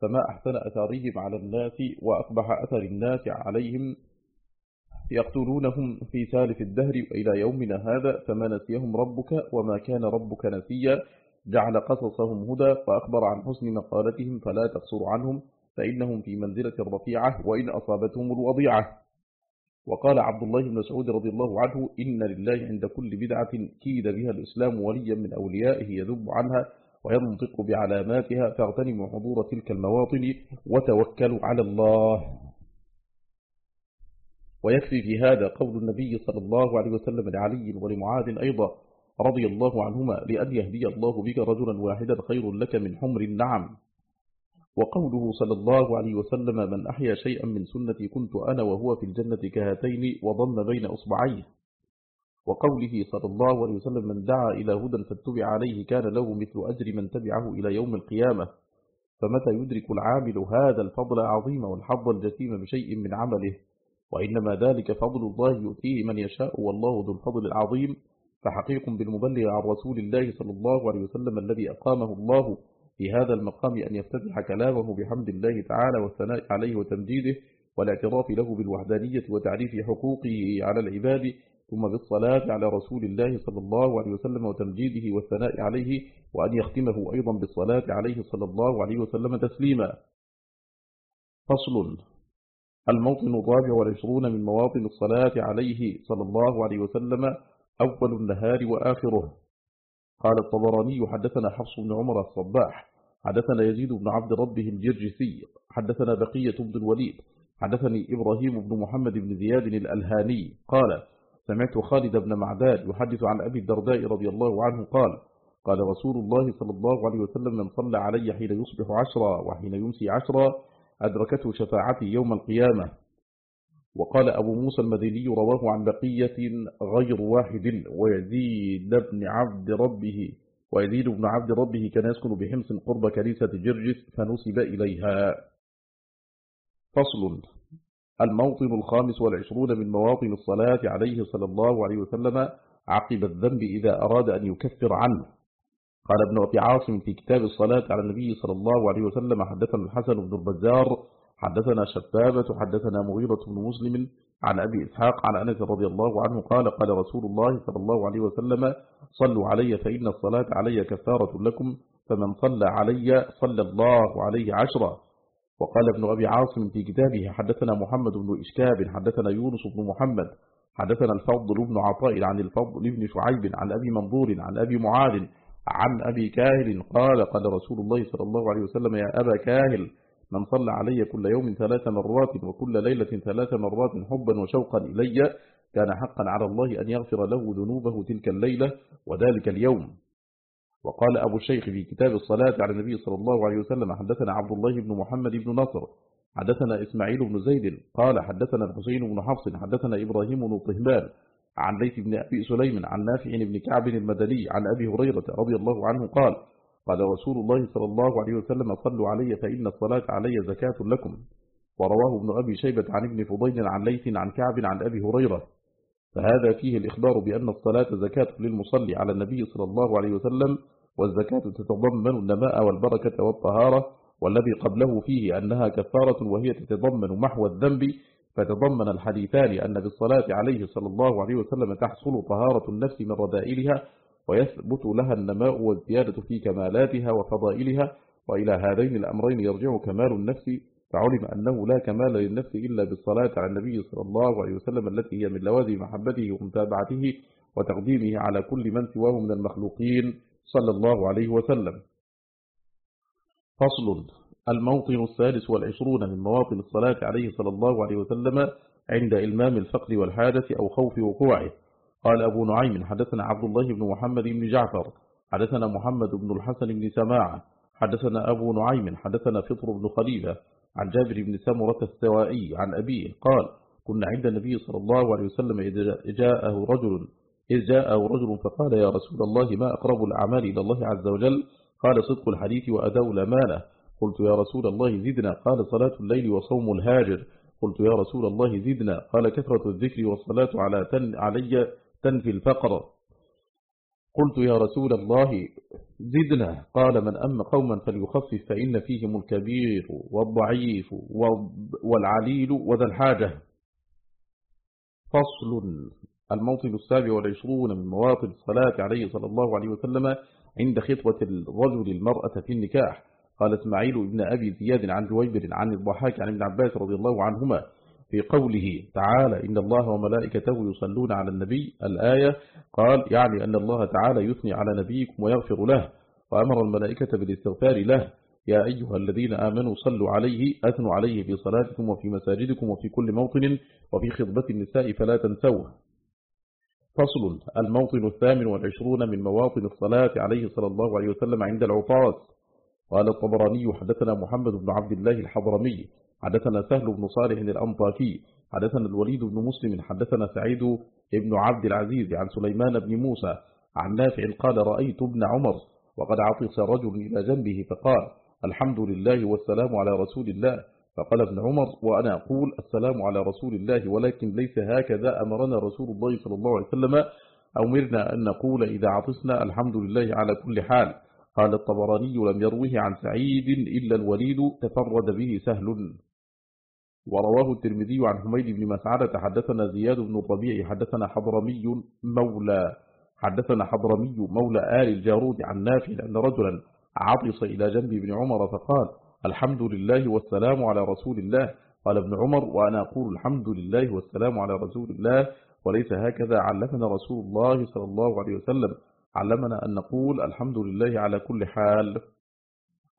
فما أحسن أثارهم على الناس وأقبح أثر الناس عليهم يقتلونهم في سالف الدهر وإلى يومنا هذا. فما نسيهم ربك وما كان ربك نسيا. جعل قصصهم هدى وأخبر عن حسن مقالتهم فلا تقصر عنهم. فإنهم في منزلة رفيعة وإن أصابتهم الوضيعة. وقال عبد الله بن مسعود رضي الله عنه إن لله عند كل بدعة كيد بها الإسلام وليا من أوليائه يذب عنها وينطق بعلاماتها فاغتنموا حضور تلك المواطن وتوكلوا على الله. ويكفي في هذا قول النبي صلى الله عليه وسلم لعلي ولمعاذ أيضا رضي الله عنهما لأن يهدي الله بك رجلا واحدا خير لك من حمر النعم. وقوله صلى الله عليه وسلم من أحيا شيئا من سنتي كنت أنا وهو في الجنة كهاتين وضم بين أصبعيه. وقوله صلى الله عليه وسلم من دعا إلى هدى فاتبع عليه كان له مثل أجر من تبعه إلى يوم القيامة. فمتى يدرك العامل هذا الفضل عظيم والحظ الجسيم بشيء من عمله؟ وإنما ذلك فضل الله يؤتيه من يشاء والله ذو الفضل العظيم. فحقيق بالمبلغ عن رسول الله صلى الله عليه وسلم الذي أقامه الله في هذا المقام أن يفتتح كلامه بحمد الله تعالى والثناء عليه وتمجيده والاعتراف له بالوحدانية وتعريف حقوقه على العباد ثم بالصلاة على رسول الله صلى الله عليه وسلم وتمجيده والثناء عليه وأن يختمه أيضا بالصلاة عليه صلى الله عليه وسلم تسليما. فصل الموطن الرابع والعشرون من مواطن الصلاة عليه صلى الله عليه وسلم أول النهار وآخره. قال الطبراني حدثنا حفص بن عمر الصباح حدثنا يزيد بن عبد ربه الجرجسي حدثنا بقية بن الوليد حدثني إبراهيم بن محمد بن زياد الألهاني قال سمعت خالد بن معداد يحدث عن أبي الدرداء رضي الله عنه قال قال رسول الله صلى الله عليه وسلم من صلى علي حين يصبح عشرا وحين يمسي عشرا أدركته شفاعتي يوم القيامة. وقال أبو موسى المديني رواه عن بقية غير واحد ويزيد بن عبد ربه ويزيد بن عبد ربه كان يسكن بحمص قرب كنيسة جرجس فنسب إليها. فصل الموطن الخامس والعشرون من مواطن الصلاة عليه صلى الله عليه وسلم عقب الذنب إذا أراد أن يكفر عنه. قال ابن أبي عاصم في كتاب الصلاة على النبي صلى الله عليه وسلم حدثنا الحسن بن البزار حدثنا شبابة حدثنا مغيرة بن مسلم عن أبي إسحاق عن أنس رضي الله عنه قال قال رسول الله صلى الله عليه وسلم صلوا علي فإن الصلاة علي كفارة لكم فمن صلى علي صلى الله عليه عشرا وقال ابن أبي عاصم في كتابه حدثنا محمد بن إشكاب حدثنا يونس بن محمد حدثنا الفضل بن عطاء عن الفضل بن شعيب عن أبي منظور عن أبي معاذ عن أبي كاهل قال قال رسول الله صلى الله عليه وسلم يا أبا كاهل من صلى علي كل يوم ثلاث مرات وكل ليلة ثلاث مرات حبا وشوقا إلي كان حقا على الله أن يغفر له ذنوبه تلك الليلة وذلك اليوم. وقال أبو الشيخ في كتاب الصلاة على النبي صلى الله عليه وسلم حدثنا عبد الله بن محمد بن نصر حدثنا إسماعيل بن زيد قال حدثنا الحسين بن حفص حدثنا إبراهيم بن طهمان عن ليث بن أبي سليم عن نافع بن كعب المدني عن أبي هريرة رضي الله عنه قال قال رسول الله صلى الله عليه وسلم صلوا علي فإن الصلاة علي زكاة لكم. ورواه ابن أبي شيبة عن ابن فضيل عن ليث عن كعب عن أبي هريرة. فهذا فيه الإخبار بأن الصلاة زكاة للمصلي على النبي صلى الله عليه وسلم والزكاة تتضمن النماء والبركة والطهارة والذي قبله فيه أنها كفارة وهي تتضمن محو الذنب. فتضمن الحديثان أن بالصلاة عليه صلى الله عليه وسلم تحصل طهارة النفس من رذائلها ويثبت لها النماء والزيادة في كمالاتها وفضائلها وإلى هذين الأمرين يرجع كمال النفس. فعلم أنه لا كمال للنفس إلا بالصلاة على النبي صلى الله عليه وسلم التي هي من لوازم محبته ومتابعته وتقديمه على كل من سواه من المخلوقين صلى الله عليه وسلم. فصل الموطن الثالث والعشرون من مواطن الصلاة عليه صلى الله عليه وسلم عند إلمام الفقر والحادث أو خوف وقوعه. قال أبو نعيم حدثنا عبد الله بن محمد بن جعفر حدثنا محمد بن الحسن بن سماعة حدثنا أبو نعيم حدثنا فطر بن خليفة عن جابر بن سمرة السوائي عن أبيه قال كنا عند النبي صلى الله عليه وسلم إذ جاءه رجل إذ جاءه رجل فقال يا رسول الله ما أقرب الأعمال إلى الله عز وجل؟ قال صدق الحديث وأداء الأمانة. قلت يا رسول الله زدنا. قال صلاة الليل وصوم الهاجر. قلت يا رسول الله زدنا. قال كثرة الذكر والصلاة على تن علي تنفي الفقر. قلت يا رسول الله زدنا. قال من أم قوما فليخفف فإن فيهم الكبير والضعيف والعليل وذا الحاجة. فصل. الموطن السابع والعشرون من مواطن الصلاة عليه صلى الله عليه وسلم عند خطوة الرجل المرأة في النكاح. قال إسماعيل ابن أبي زياد عن جويبر عن الضحاك عن ابن عباس رضي الله عنهما في قوله تعالى إن الله وملائكته يصلون على النبي الآية قال يعني أن الله تعالى يثني على نبيكم ويغفر له وأمر الملائكة بالاستغفار له. يا أيها الذين آمنوا صلوا عليه أثنوا عليه في صلاتكم وفي مساجدكم وفي كل موطن وفي خطبة النساء فلا تنسوه. فصل الموطن الثامن والعشرون من مواطن الصلاة عليه صلى الله عليه وسلم عند العطاس. قال الطبراني حدثنا محمد بن عبد الله الحضرمي. حدثنا سهل بن صالح الأنطاكي حدثنا الوليد بن مسلم حدثنا سعيد بن عبد العزيز عن سليمان بن موسى عن نافع قال رأيت ابن عمر وقد عطس رجل إلى جنبه فقال الحمد لله والسلام على رسول الله فقال ابن عمر وأنا أقول السلام على رسول الله ولكن ليس هكذا أمرنا رسول الله صلى الله عليه وسلم. أمرنا أن نقول إذا عطسنا الحمد لله على كل حال قال الطبراني لم يروه عن سعيد إلا الوليد تفرد به سهل ورواه الترمذي عن حميد بن مسعدة حدثنا زياد بن الربيع حدثنا حضرمي مولى حدثنا حضرمي مولى آل الجارود عن نافع أن رجلا عطس إلى جنب ابن عمر فقال الحمد لله والسلام على رسول الله. قال ابن عمر وأنا أقول الحمد لله والسلام على رسول الله. وليس هكذا علمنا رسول الله صلى الله عليه وسلم علمنا أن نقول الحمد لله على كل حال.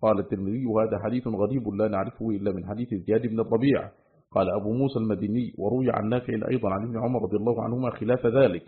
قال الترمذي وهذا حديث غريب لا نعرفه إلا من حديث زياد بن الربيع قال أبو موسى المديني وروي عن نافع أيضا عن ابن عمر رضي الله عنهما خلاف ذلك.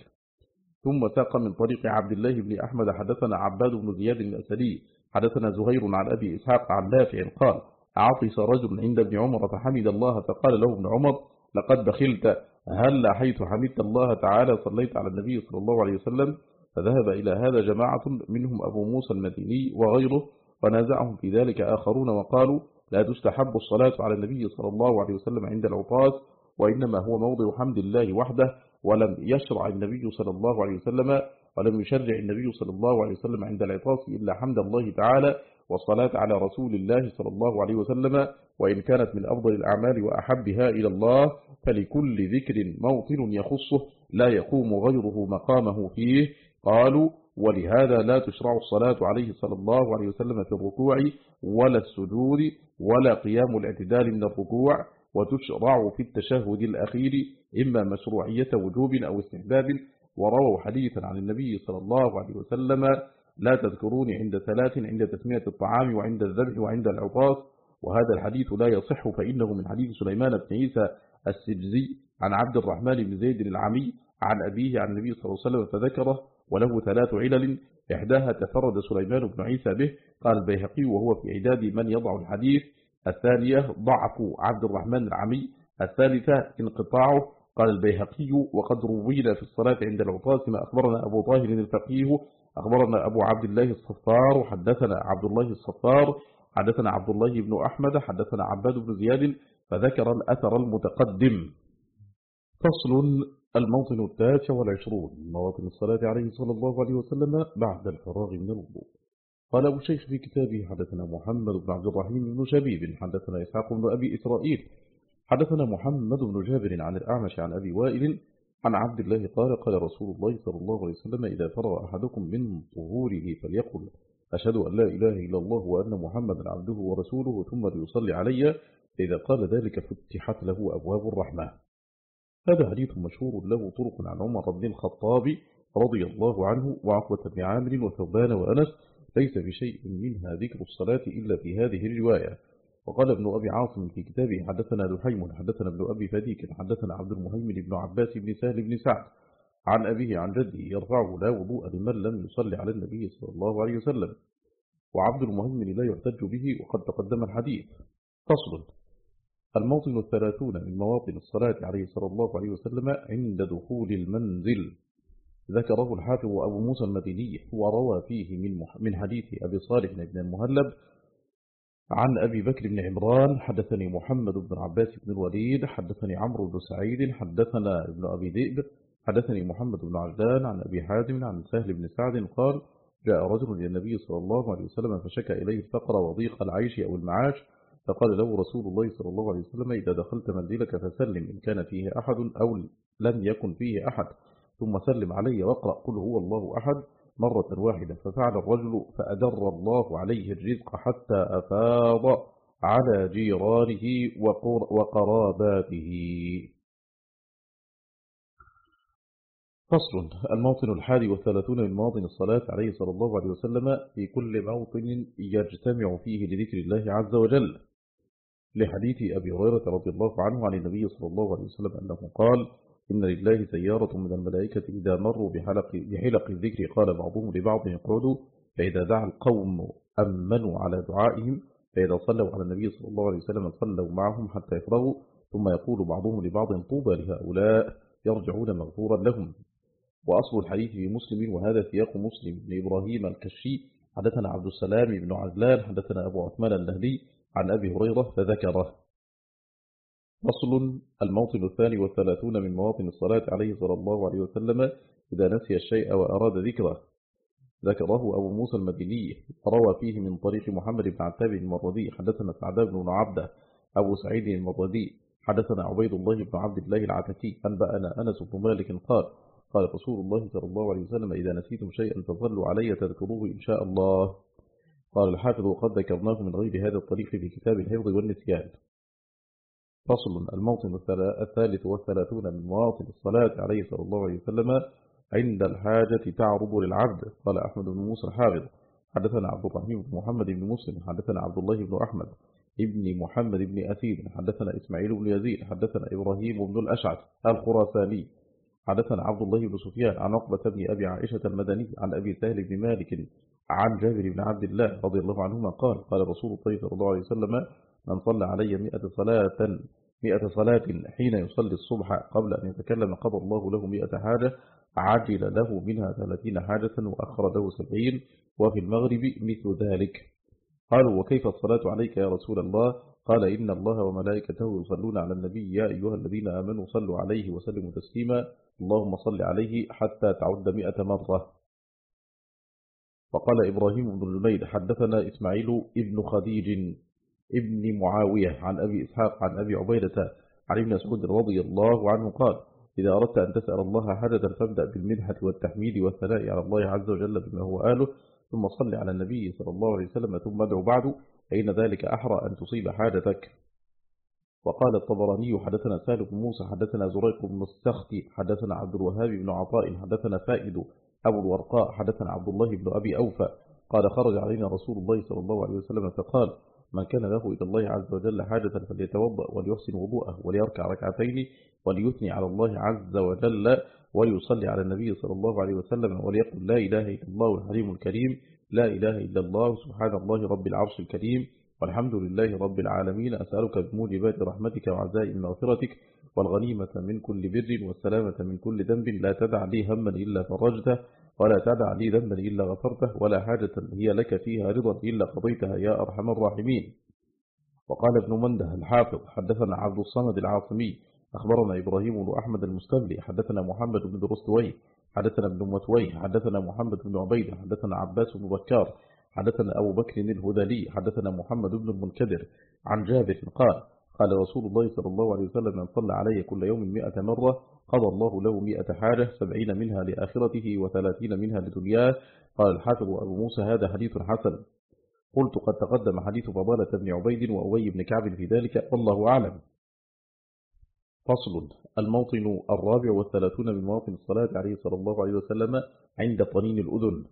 ثم ساق من طريق عبد الله بن أحمد حدثنا عباد بن زياد الأسدي حدثنا زهير عن أبي إسحاق عن نافع قال عطس رجل عند ابن عمر فحمد الله فقال له ابن عمر لقد بخلت هل حيث حمدت الله تعالى؟ صليت على النبي صلى الله عليه وسلم. فذهب إلى هذا جماعة منهم أبو موسى المديني وغيره ونازعهم في ذلك آخرون وقالوا لا تستحب الصلاة على النبي صلى الله عليه وسلم عند العطاس وإنما هو موضع حمد الله وحده ولم يشرع النبي صلى الله عليه وسلم ولم يشرع النبي صلى الله عليه وسلم عند العطاس إلا حمد الله تعالى والصلاة على رسول الله صلى الله عليه وسلم وإن كانت من أفضل الأعمال وأحبها إلى الله فلكل ذكر موطن يخصه لا يقوم غيره مقامه فيه. قالوا ولهذا لا تشرع الصلاة عليه صلى الله عليه وسلم في الركوع ولا السجود ولا قيام الاعتدال من الركوع وتشرع في التشهد الأخير إما مشروعية وجوب أو استحباب. ورووا حديثا عن النبي صلى الله عليه وسلم لا تذكروني عند ثلاث عند تسمية الطعام وعند الذبح وعند العطاس. وهذا الحديث لا يصح فإنه من حديث سليمان بن عيسى السجزي عن عبد الرحمن بن زيد العمي عن أبيه عن النبي صلى الله عليه وسلم فذكره وله ثلاث علل إحداها تفرد سليمان بن عيسى به قال البيهقي وهو في عداد من يضع الحديث الثانية ضعف عبد الرحمن العمي الثالثة انقطاعه قال البيهقي وقد روينا في الصلاة عند العطاس ما أخبرنا أبو طاهر الفقيه أخبرنا أبو عبد الله الصفار وحدثنا عبد الله الصفار حدثنا عبد الله بن أحمد حدثنا عباد بن زياد فذكر الأثر المتقدم. فصل الموطن التاسع والعشرون مواطن الصلاة عليه صلى الله عليه وسلم بعد الفراغ من الوضوء. قال أبو الشيخ في كتابه حدثنا محمد بن عبد الرحيم بن شبيب حدثنا إسحاق بن أبي إسرائيل حدثنا محمد بن جابر عن الأعمش عن أبي وائل عن عبد الله قال قال رسول الله صلى الله عليه وسلم إذا فرغ أحدكم من طهوره فليقل أشهد أن لا إله إلا الله وأن محمدا عبده ورسوله ثم ليصلي علي. إذا قال ذلك فتحت له أبواب الرحمة. هذا حديث مشهور له طرق عن عمر بن الخطاب رضي الله عنه وعقبة بن عامر وثوبان وأنس ليس بشيء منها ذكر الصلاة إلا في هذه الرواية. وقال ابن أبي عاصم في كتابه حدثنا دحيم حدثنا ابن أبي فديك حدثنا عبد المهيمن بن عباس بن سهل بن سعد. عن أبيه عن جده يرفع لا وضوء لمن لم يصلي على النبي صلى الله عليه وسلم. وعبد المهيمن لا يحتج به وقد تقدم الحديث. فصل. الموطن الثلاثون من مواطن الصلاة عليه صلى الله عليه وسلم عند دخول المنزل. ذكره الحافظ أبو موسى المديني وروى فيه من من حديث أبي صالح بن المهلب عن أبي بكر بن عمران حدثني محمد بن عباس بن الوليد حدثني عمرو بن سعيد حدثنا ابن أبي ذئب حدثني محمد بن عجلان عن أبي حازم عن سهل بن سعد قال جاء رجل إلى النبي صلى الله عليه وسلم فشكى إليه الفقر وضيق العيش أو المعاش فقال له رسول الله صلى الله عليه وسلم إذا دخلت منزلك فسلم إن كان فيه أحد أو لم يكن فيه أحد ثم سلم علي واقرأ قل هو الله أحد مرة واحدة. ففعل الرجل فأدر الله عليه الرزق حتى أفاض على جيرانه وقراباته. فصل. الموطن الحادي والثلاثون من مواطن الصلاة عليه صلى الله عليه وسلم في كل موطن يجتمع فيه لذكر الله عز وجل. لحديث أبي هريرة رضي الله عنه عن النبي صلى الله عليه وسلم أنه قال إن لله سيارة من الملائكة إذا مروا بحلق, بحلق الذكر قال بعضهم لبعض يقعدوا فإذا دعا القوم أمنوا على دعائهم فإذا صلوا على النبي صلى الله عليه وسلم صلوا معهم حتى يفرغوا ثم يقول بعضهم لبعض طوبى لهؤلاء يرجعون مغفورا لهم. وأصل الحديث في مسلم وهذا سياق مسلم لإبراهيم الكشي حدثنا عبد السلام بن عزلان حدثنا أبو عثمان النهدي عن أبي هريرة فذكره. فصل الموطن الثاني والثلاثون من مواطن الصلاة عليه صلى الله عليه وسلم إذا نسي الشيء وأراد ذكره. ذكره أبو موسى المديني روى فيه من طريق محمد بن عتاب المردي حدثنا سعد بن عبدة أبو سعيد المردي حدثنا عبيد الله بن عبد الله العتكي أنبأنا أنس بن مالك قال قال رسول الله صلى الله عليه وسلم إذا نسيتم شيئا فظلوا علي تذكروه إن شاء الله. قال الحافظ وقد ذكرناه من غير هذا الطريق في كتاب الحفظ والنسيان. فصل الموطن الثالث والثلاثون من مواطن الصلاة عليه صلى الله عليه وسلم عند الحاجة تعرض للعبد. قال أحمد بن موسى الحافظ حدثنا عبد الرحيم بن محمد بن مسلم حدثنا عبد الله بن أحمد ابن محمد بن أسيد حدثنا إسماعيل بن يزيد حدثنا إبراهيم بن الأشعث الخراساني حدثنا عبد الله بن سفيان عن عقبة بن أبي عائشة المدني عن أبي سهل بن مالك عن جابر بن عبد الله رضي الله عنهما قال قال رسول الله صلى الله عليه وسلم من صلى علي مئة صلاة مئة صلاة حين يصلي الصبح قبل أن يتكلم قضى الله له مئة حاجة عجل له منها ثلاثين حاجة وأخر له سبعين وفي المغرب مثل ذلك. قالوا وكيف الصلاة عليك يا رسول الله؟ قال إن الله وملائكته يصلون على النبي يا أيها الذين آمنوا صلوا عليه وسلموا تسليما اللهم صل عليه حتى تعد مئة مرة. وقال إبراهيم بن الميد حدثنا إسماعيل ابن خديج ابن معاوية عن أبي إسحاق عن أبي عبيدة عن ابن مسعود رضي الله عنه قال إذا أردت أن تسأل الله حاجة فابدأ بالمدحة والتحميد والثناء على الله عز وجل بما هو آله ثم صل على النبي صلى الله عليه وسلم ثم ادعو بعد فإن ذلك أحرى أن تصيب حاجتك. وقال الطبراني حدثنا سالم بن موسى حدثنا زريق بن السختي حدثنا عبد الوهاب بن عطاء حدثنا فائد أبو الورقاء حدثنا عبد الله بن أبي أوفى قال خرج علينا رسول الله صلى الله عليه وسلم فقال من كان له إلى الله عز وجل حاجة فليتوضأ وليحسن وضوءه وليركع ركعتين وليثني على الله عز وجل وليصلي على النبي صلى الله عليه وسلم وليقل لا إله إلا الله الحليم الكريم لا إله إلا الله سبحان الله رب العرش الكريم والحمد لله رب العالمين أسألك بموجبات رحمتك وعزائم مغفرتك والغنيمة من كل بر والسلامة من كل ذنب لا تدع لي هما إلا فرجته ولا تدع لي ذنبا إلا غفرته ولا حاجة هي لك فيها رضا إلا قضيتها يا أرحم الراحمين. وقال ابن منده الحافظ حدثنا عبد الصمد العاصمي أخبرنا إبراهيم بن أحمد المستبلي حدثنا محمد بن رستوي حدثنا ابن متوي حدثنا محمد بن عبيد حدثنا عباس بن بكار حدثنا أبو بكر الهدلي حدثنا محمد بن المنكدر عن جابر قال قال رسول الله صلى الله عليه وسلم من صلى علي كل يوم مئة مرة قضى الله له مئة حاجة سبعين منها لآخرته وثلاثين منها لدنياه. قال الحافظ أبو موسى هذا حديث حسن. قلت قد تقدم حديث فضالة بن عبيد وأبي بن كعب في ذلك والله أعلم. فصل. الموطن الرابع والثلاثون من مواطن الصلاة عليه صلى الله عليه وسلم عند طنين الأذن.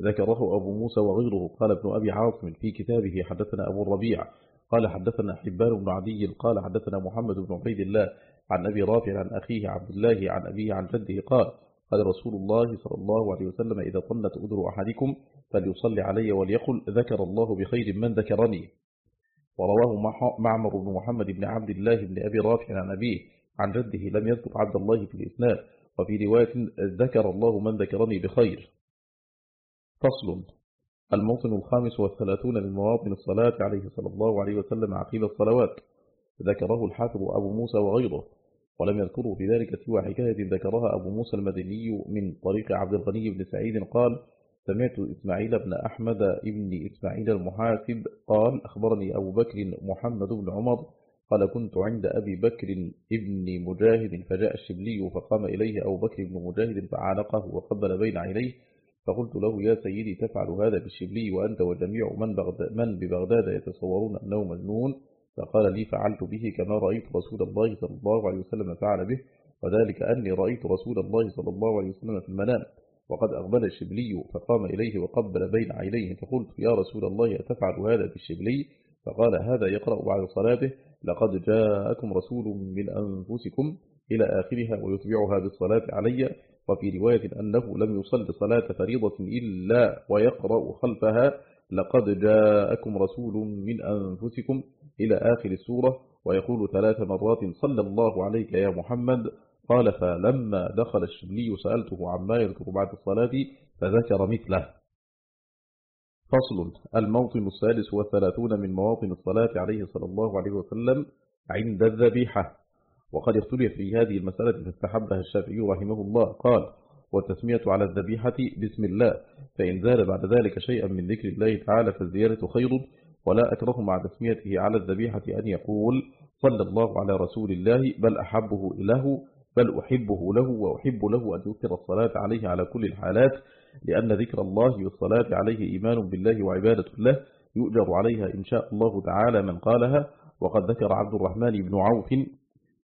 ذكره أبو موسى وغيره. قال ابن أبي عاصم في كتابه حدثنا أبو الربيع. قال حدثنا حبان بن عدي قال حدثنا محمد بن عبيد الله عن أبي رافع عن أخيه عبد الله عن أبيه عن جده قال قال رسول الله صلى الله عليه وسلم إذا طنت أذر أحدكم فليصلي علي وليقل ذكر الله بخير من ذكرني. ورواه معمر بن محمد بن عبد الله بن أبي رافع عن أبيه عن جده لم يذكر عبد الله في الإسناد وفي رواية ذكر الله من ذكرني بخير. فصل. الموطن الخامس والثلاثون من مواطن الصلاة عليه صلى الله عليه وسلم عقيب الصلوات ذكره الحافظ أبو موسى وغيره ولم يذكروا في ذلك سوى حكاية ذكرها أبو موسى المدني من طريق عبد الغني بن سعيد قال سمعت إسماعيل بن أحمد ابن إسماعيل المحاسب قال أخبرني أبو بكر محمد بن عمر قال كنت عند أبي بكر ابن مجاهد فجاء الشبلي فقام إليه أبو بكر بن مجاهد فعانقه وقبل بين عينيه فقلت له يا سيدي تفعل هذا بالشبلي وأنت وجميع من, بغداد من ببغداد يتصورون أنه مجنون. فقال لي فعلت به كما رأيت رسول الله صلى الله عليه وسلم فعل به وذلك أني رأيت رسول الله صلى الله عليه وسلم في المنام وقد أقبل الشبلي فقام إليه وقبل بين عينيه فقلت يا رسول الله أتفعل هذا بالشبلي؟ فقال هذا يقرأ بعد صلاته لقد جاءكم رسول من أنفسكم إلى آخرها ويتبعها بالصلاة علي وفي رواية أنه لم يصل صلاة فريضة إلا ويقرأ خلفها لقد جاءكم رسول من أنفسكم إلى آخر السورة ويقول ثلاث مرات صلى الله عليك يا محمد قال فلما دخل الشبلي سألته عما يذكر بعد الصلاة فذكر مثله فصل الموطن الثالث والثلاثون من مواطن الصلاة عليه صلى الله عليه وسلم عند الذبيحة وقد اختلف في هذه المسألة فاستحبها الشافعي رحمه الله. قال والتسمية على الذبيحة بسم الله فإن زال بعد ذلك شيئا من ذكر الله تعالى فالزيادة خير ولا أكره مع تسميته على الذبيحة أن يقول صلى الله على رسول الله بل أحبه له بل أحبه له وأحب له أن يذكر الصلاة عليه على كل الحالات لأن ذكر الله والصلاة عليه إيمان بالله وعبادة له يؤجر عليها إن شاء الله تعالى من قالها وقد ذكر عبد الرحمن بن عوف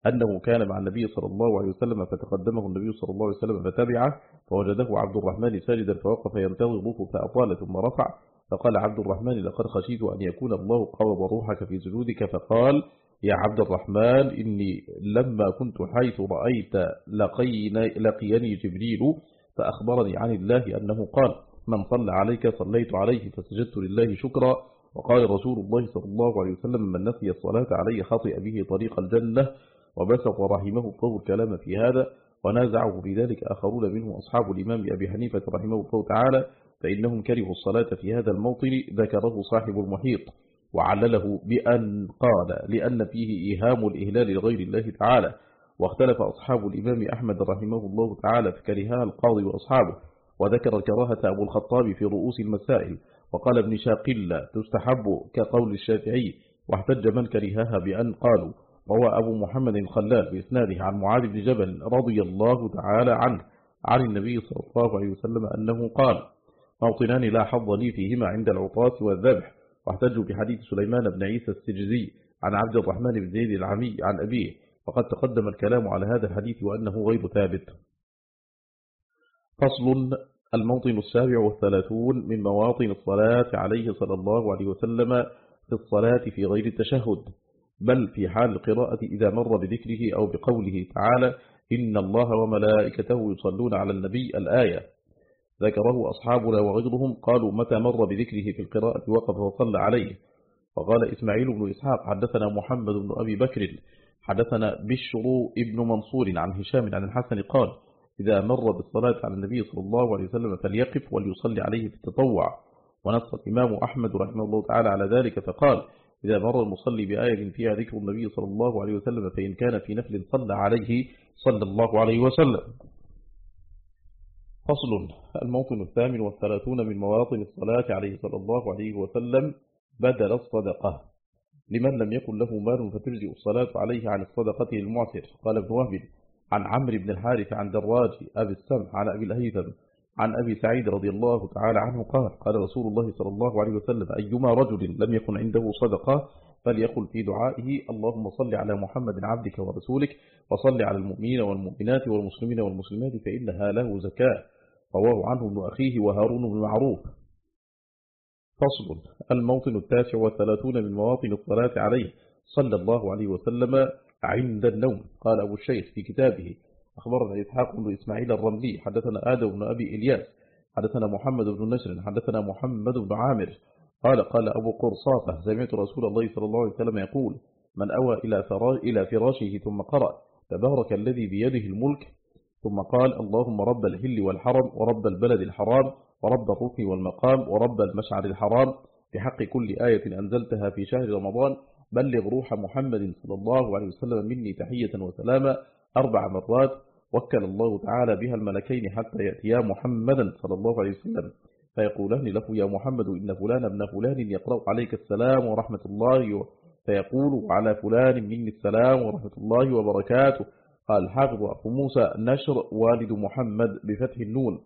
أنه كان مع النبي صلى الله عليه وسلم فتقدمه النبي صلى الله عليه وسلم فتبعه فوجده عبد الرحمن ساجدا فوقف ينتظره فأطال ثم رفع فقال عبد الرحمن لقد خشيت أن يكون الله قوض روحك في سجودك فقال يا عبد الرحمن إني لما كنت حيث رأيت لقيني, لقيني جبريل فأخبرني عن الله أنه قال من صلى عليك صليت عليه فسجدت لله شكرا. وقال رسول الله صلى الله عليه وسلم من نسي الصلاة عليه خطئ به طريق الجنة وبسط رحمه الله الكلام في هذا ونازعه في ذلك آخرون منه أصحاب الإمام أبي حنيفة رحمه الله تعالى فإنهم كرهوا الصلاة في هذا الموطن ذكره صاحب المحيط وعلله بأن قال لأن فيه إيهام الإهلال لغير الله تعالى. واختلف أصحاب الإمام أحمد رحمه الله تعالى فكرهها القاضي وأصحابه وذكر كراهة أبو الخطاب في رؤوس المسائل وقال ابن شاقل تستحب كقول الشافعي واحتج من كرهها بأن قالوا روى أبو محمد الخلال بإسناده عن معاذ بن جبل رضي الله تعالى عنه عن النبي صلى الله عليه وسلم أنه قال موطنان لا حظ لي فيهما عند العطاس والذبح واحتجوا بحديث سليمان بن عيسى السجزي عن عبد الرحمن بن زيد العمي عن أبيه وقد تقدم الكلام على هذا الحديث وأنه غير ثابت. فصل الموطن السابع والثلاثون من مواطن الصلاة عليه صلى الله عليه وسلم في الصلاة في غير التشهد. بل في حال القراءة إذا مر بذكره أو بقوله تعالى إن الله وملائكته يصلون على النبي الآية. ذكره أصحابنا وغيرهم قالوا متى مر بذكره في القراءة وقف وصلى عليه. فقال إسماعيل بن إسحاق حدثنا محمد بن أبي بكر حدثنا بشر ابن منصور عن هشام عن الحسن قال إذا مر بالصلاة على النبي صلى الله عليه وسلم فليقف وليصلي عليه في التطوع. ونص الإمام أحمد رحمه الله تعالى على ذلك فقال إذا مر المصلي بآية فيها ذكر النبي صلى الله عليه وسلم فإن كان في نفل صلى عليه صلى الله عليه وسلم. فصل. الموطن الثامن والثلاثون من مواطن الصلاة عليه صلى الله عليه وسلم بدل الصدقة. لمن لم يكن له مال فتجزئ الصلاة عليه عن الصدقة المعسر قال ابن وهب عن عمرو بن الحارث عن دراج أبي السمح عن أبي الهيثم عن أبي سعيد رضي الله تعالى عنه قال قال رسول الله صلى الله عليه وسلم أيما رجل لم يكن عنده صدقة فليقل في دعائه اللهم صل على محمد عبدك ورسولك وصل على المؤمنين والمؤمنات والمسلمين والمسلمات فإنها له زكاة. رواه عنه ابن أخيه وهارون بن معروف. فصل. الموطن التاسع والثلاثون من مواطن الصلاة عليه. صلى الله عليه وسلم عند النوم. قال أبو الشيخ في كتابه أخبرنا إسحاق بن إسماعيل الرملي حدثنا آدم بن أبي إلياس حدثنا محمد بن نشر حدثنا محمد بن عامر قال قال أبو قرصافة سمعت رسول الله صلى الله عليه وسلم يقول من أوى إلى, فراشه ثم قرأ تبارك الذي بيده الملك ثم قال اللهم رب الهل والحرم ورب البلد الحرام ورب الركن والمقام ورب المشعر الحرام بحق كل آية أنزلتها في شهر رمضان بلغ روح محمد صلى الله عليه وسلم مني تحية وسلاما أربع مرات وكل الله تعالى بها الملكين حتى يأتيا محمدا صلى الله عليه وسلم. فيقولان له يا محمد إن فلان ابن فلان يقرأ عليك السلام ورحمة الله فيقول على فلان مني السلام ورحمة الله وبركاته. قال حافظ أبو موسى نشر والد محمد بفتح النون.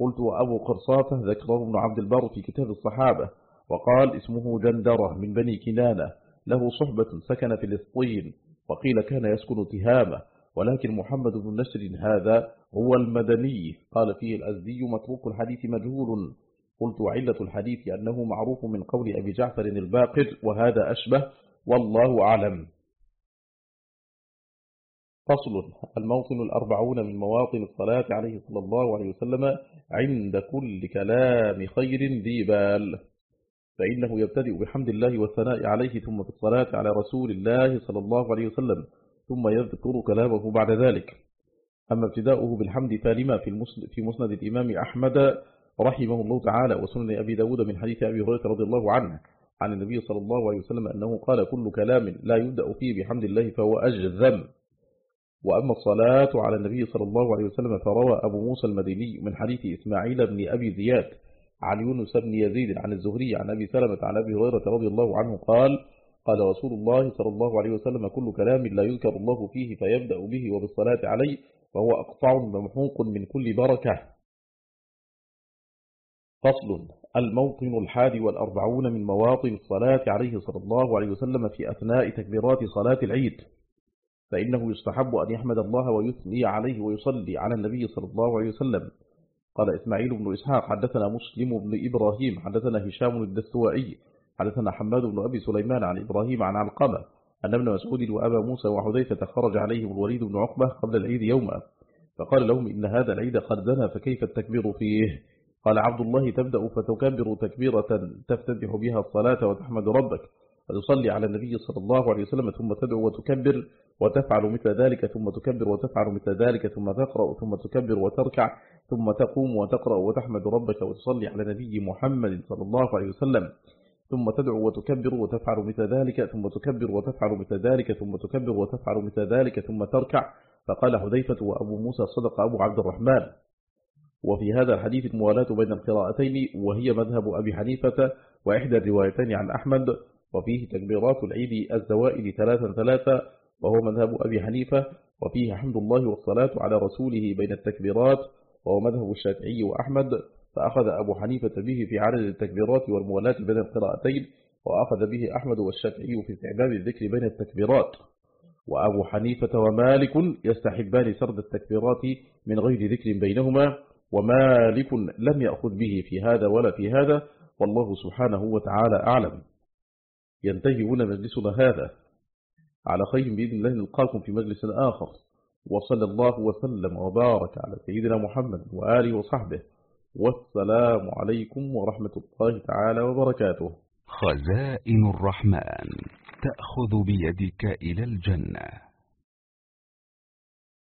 قلت وأبو قرصافة ذكره ابن عبد البر في كتاب الصحابة. وقال اسمه جندرة من بني كنانة. له صحبة سكن في الإسطين. وقيل كان يسكن تهامة. ولكن محمد بن نسر هذا هو المدني. قال فيه الأزدي متروك الحديث مجهول. قلت وعلة الحديث أنه معروف من قول أبي جعفر الباقر وهذا أشبه والله أعلم. فصل. الموطن الأربعون من مواطن الصلاة عليه صلى الله عليه وسلم عند كل كلام خير ذي بال. فإنه يبتدئ بحمد الله والثناء عليه ثم في الصلاة على رسول الله صلى الله عليه وسلم. ثم يذكر كلامه بعد ذلك. أما ابتداؤه بالحمد فالما في, في مسند الإمام أحمد رحمه الله تعالى وسنن أبي داود من حديث أبي هريرة رضي الله عنه عن النبي صلى الله عليه وسلم أنه قال كل كلام لا يبدأ فيه بحمد الله فهو أجذم وأما الصلاة على النبي صلى الله عليه وسلم فروى أبو موسى المديني من حديث إسماعيل بن أبي زياد عن يونس بن يزيد عن الزهري عن أبي سلمة عن أبي هريرة رضي الله عنه قال قال رسول الله صلى الله عليه وسلم كل كلام لا يذكر الله فيه فيبدأ به وبالصلاة عليه وهو أقطع ممحوق من كل بركة. فصل الموطن الحادي والأربعون من مواطن الصلاة عليه صلى الله عليه وسلم في أثناء تكبيرات صلاة العيد. فإنه يستحب أن يحمد الله ويثني عليه ويصلي على النبي صلى الله عليه وسلم. قال إسماعيل بن إسحاق حدثنا مسلم بن إبراهيم حدثنا هشام الدستوائي حدثنا حماد بن أبي سليمان عن إبراهيم عن علقمة أن ابن مسعود وأبا موسى وحذيفة خرج عليهم الوليد بن عقبة قبل العيد يوما فقال لهم إن هذا العيد قد دنا فكيف التكبير فيه؟ قال عبد الله تبدأ فتكبر تكبيرة تفتتح بها الصلاة وتحمد ربك وتصلي على النبي صلى الله عليه وسلم ثم تدعو وتكبر وتفعل مثل ذلك ثم تكبر وتفعل مثل ذلك ثم تقرأ ثم تكبر وتركع ثم تقوم وتقرأ وتحمد ربك وتصلي على نبي محمد صلى الله عليه وسلم. ثم تدعو وتكبر وتفعل مثل ذلك ثم تكبر وتفعل مثل ذلك ثم تكبر وتفعل مثل ذلك ثم تركع. فقال حذيفة وأبو موسى صدق أبو عبد الرحمن. وفي هذا الحديث الموالاة بين القراءتين وهي مذهب أبي حنيفة وإحدى الروايتين عن أحمد. وفيه تكبيرات العيد الزوائد ثلاثا ثلاثا وهو مذهب أبي حنيفة. وفيه حمد الله والصلاة على رسوله بين التكبيرات وهو مذهب الشافعي وأحمد. فأخذ أبو حنيفة به في عدد التكبيرات والموالاة بين القراءتين وأخذ به أحمد والشافعي في استعباب الذكر بين التكبيرات. وأبو حنيفة ومالك يستحبان سرد التكبيرات من غير ذكر بينهما ومالك لم يأخذ به في هذا ولا في هذا والله سبحانه وتعالى أعلم. ينتهي هنا مجلسنا هذا. على خير بإذن الله نلقاكم في مجلس آخر. وصلى الله وسلم وبارك على سيدنا محمد وآله وصحبه. والسلام عليكم ورحمة الله تعالى وبركاته. خزائن الرحمن تأخذ بيدك إلى الجنة.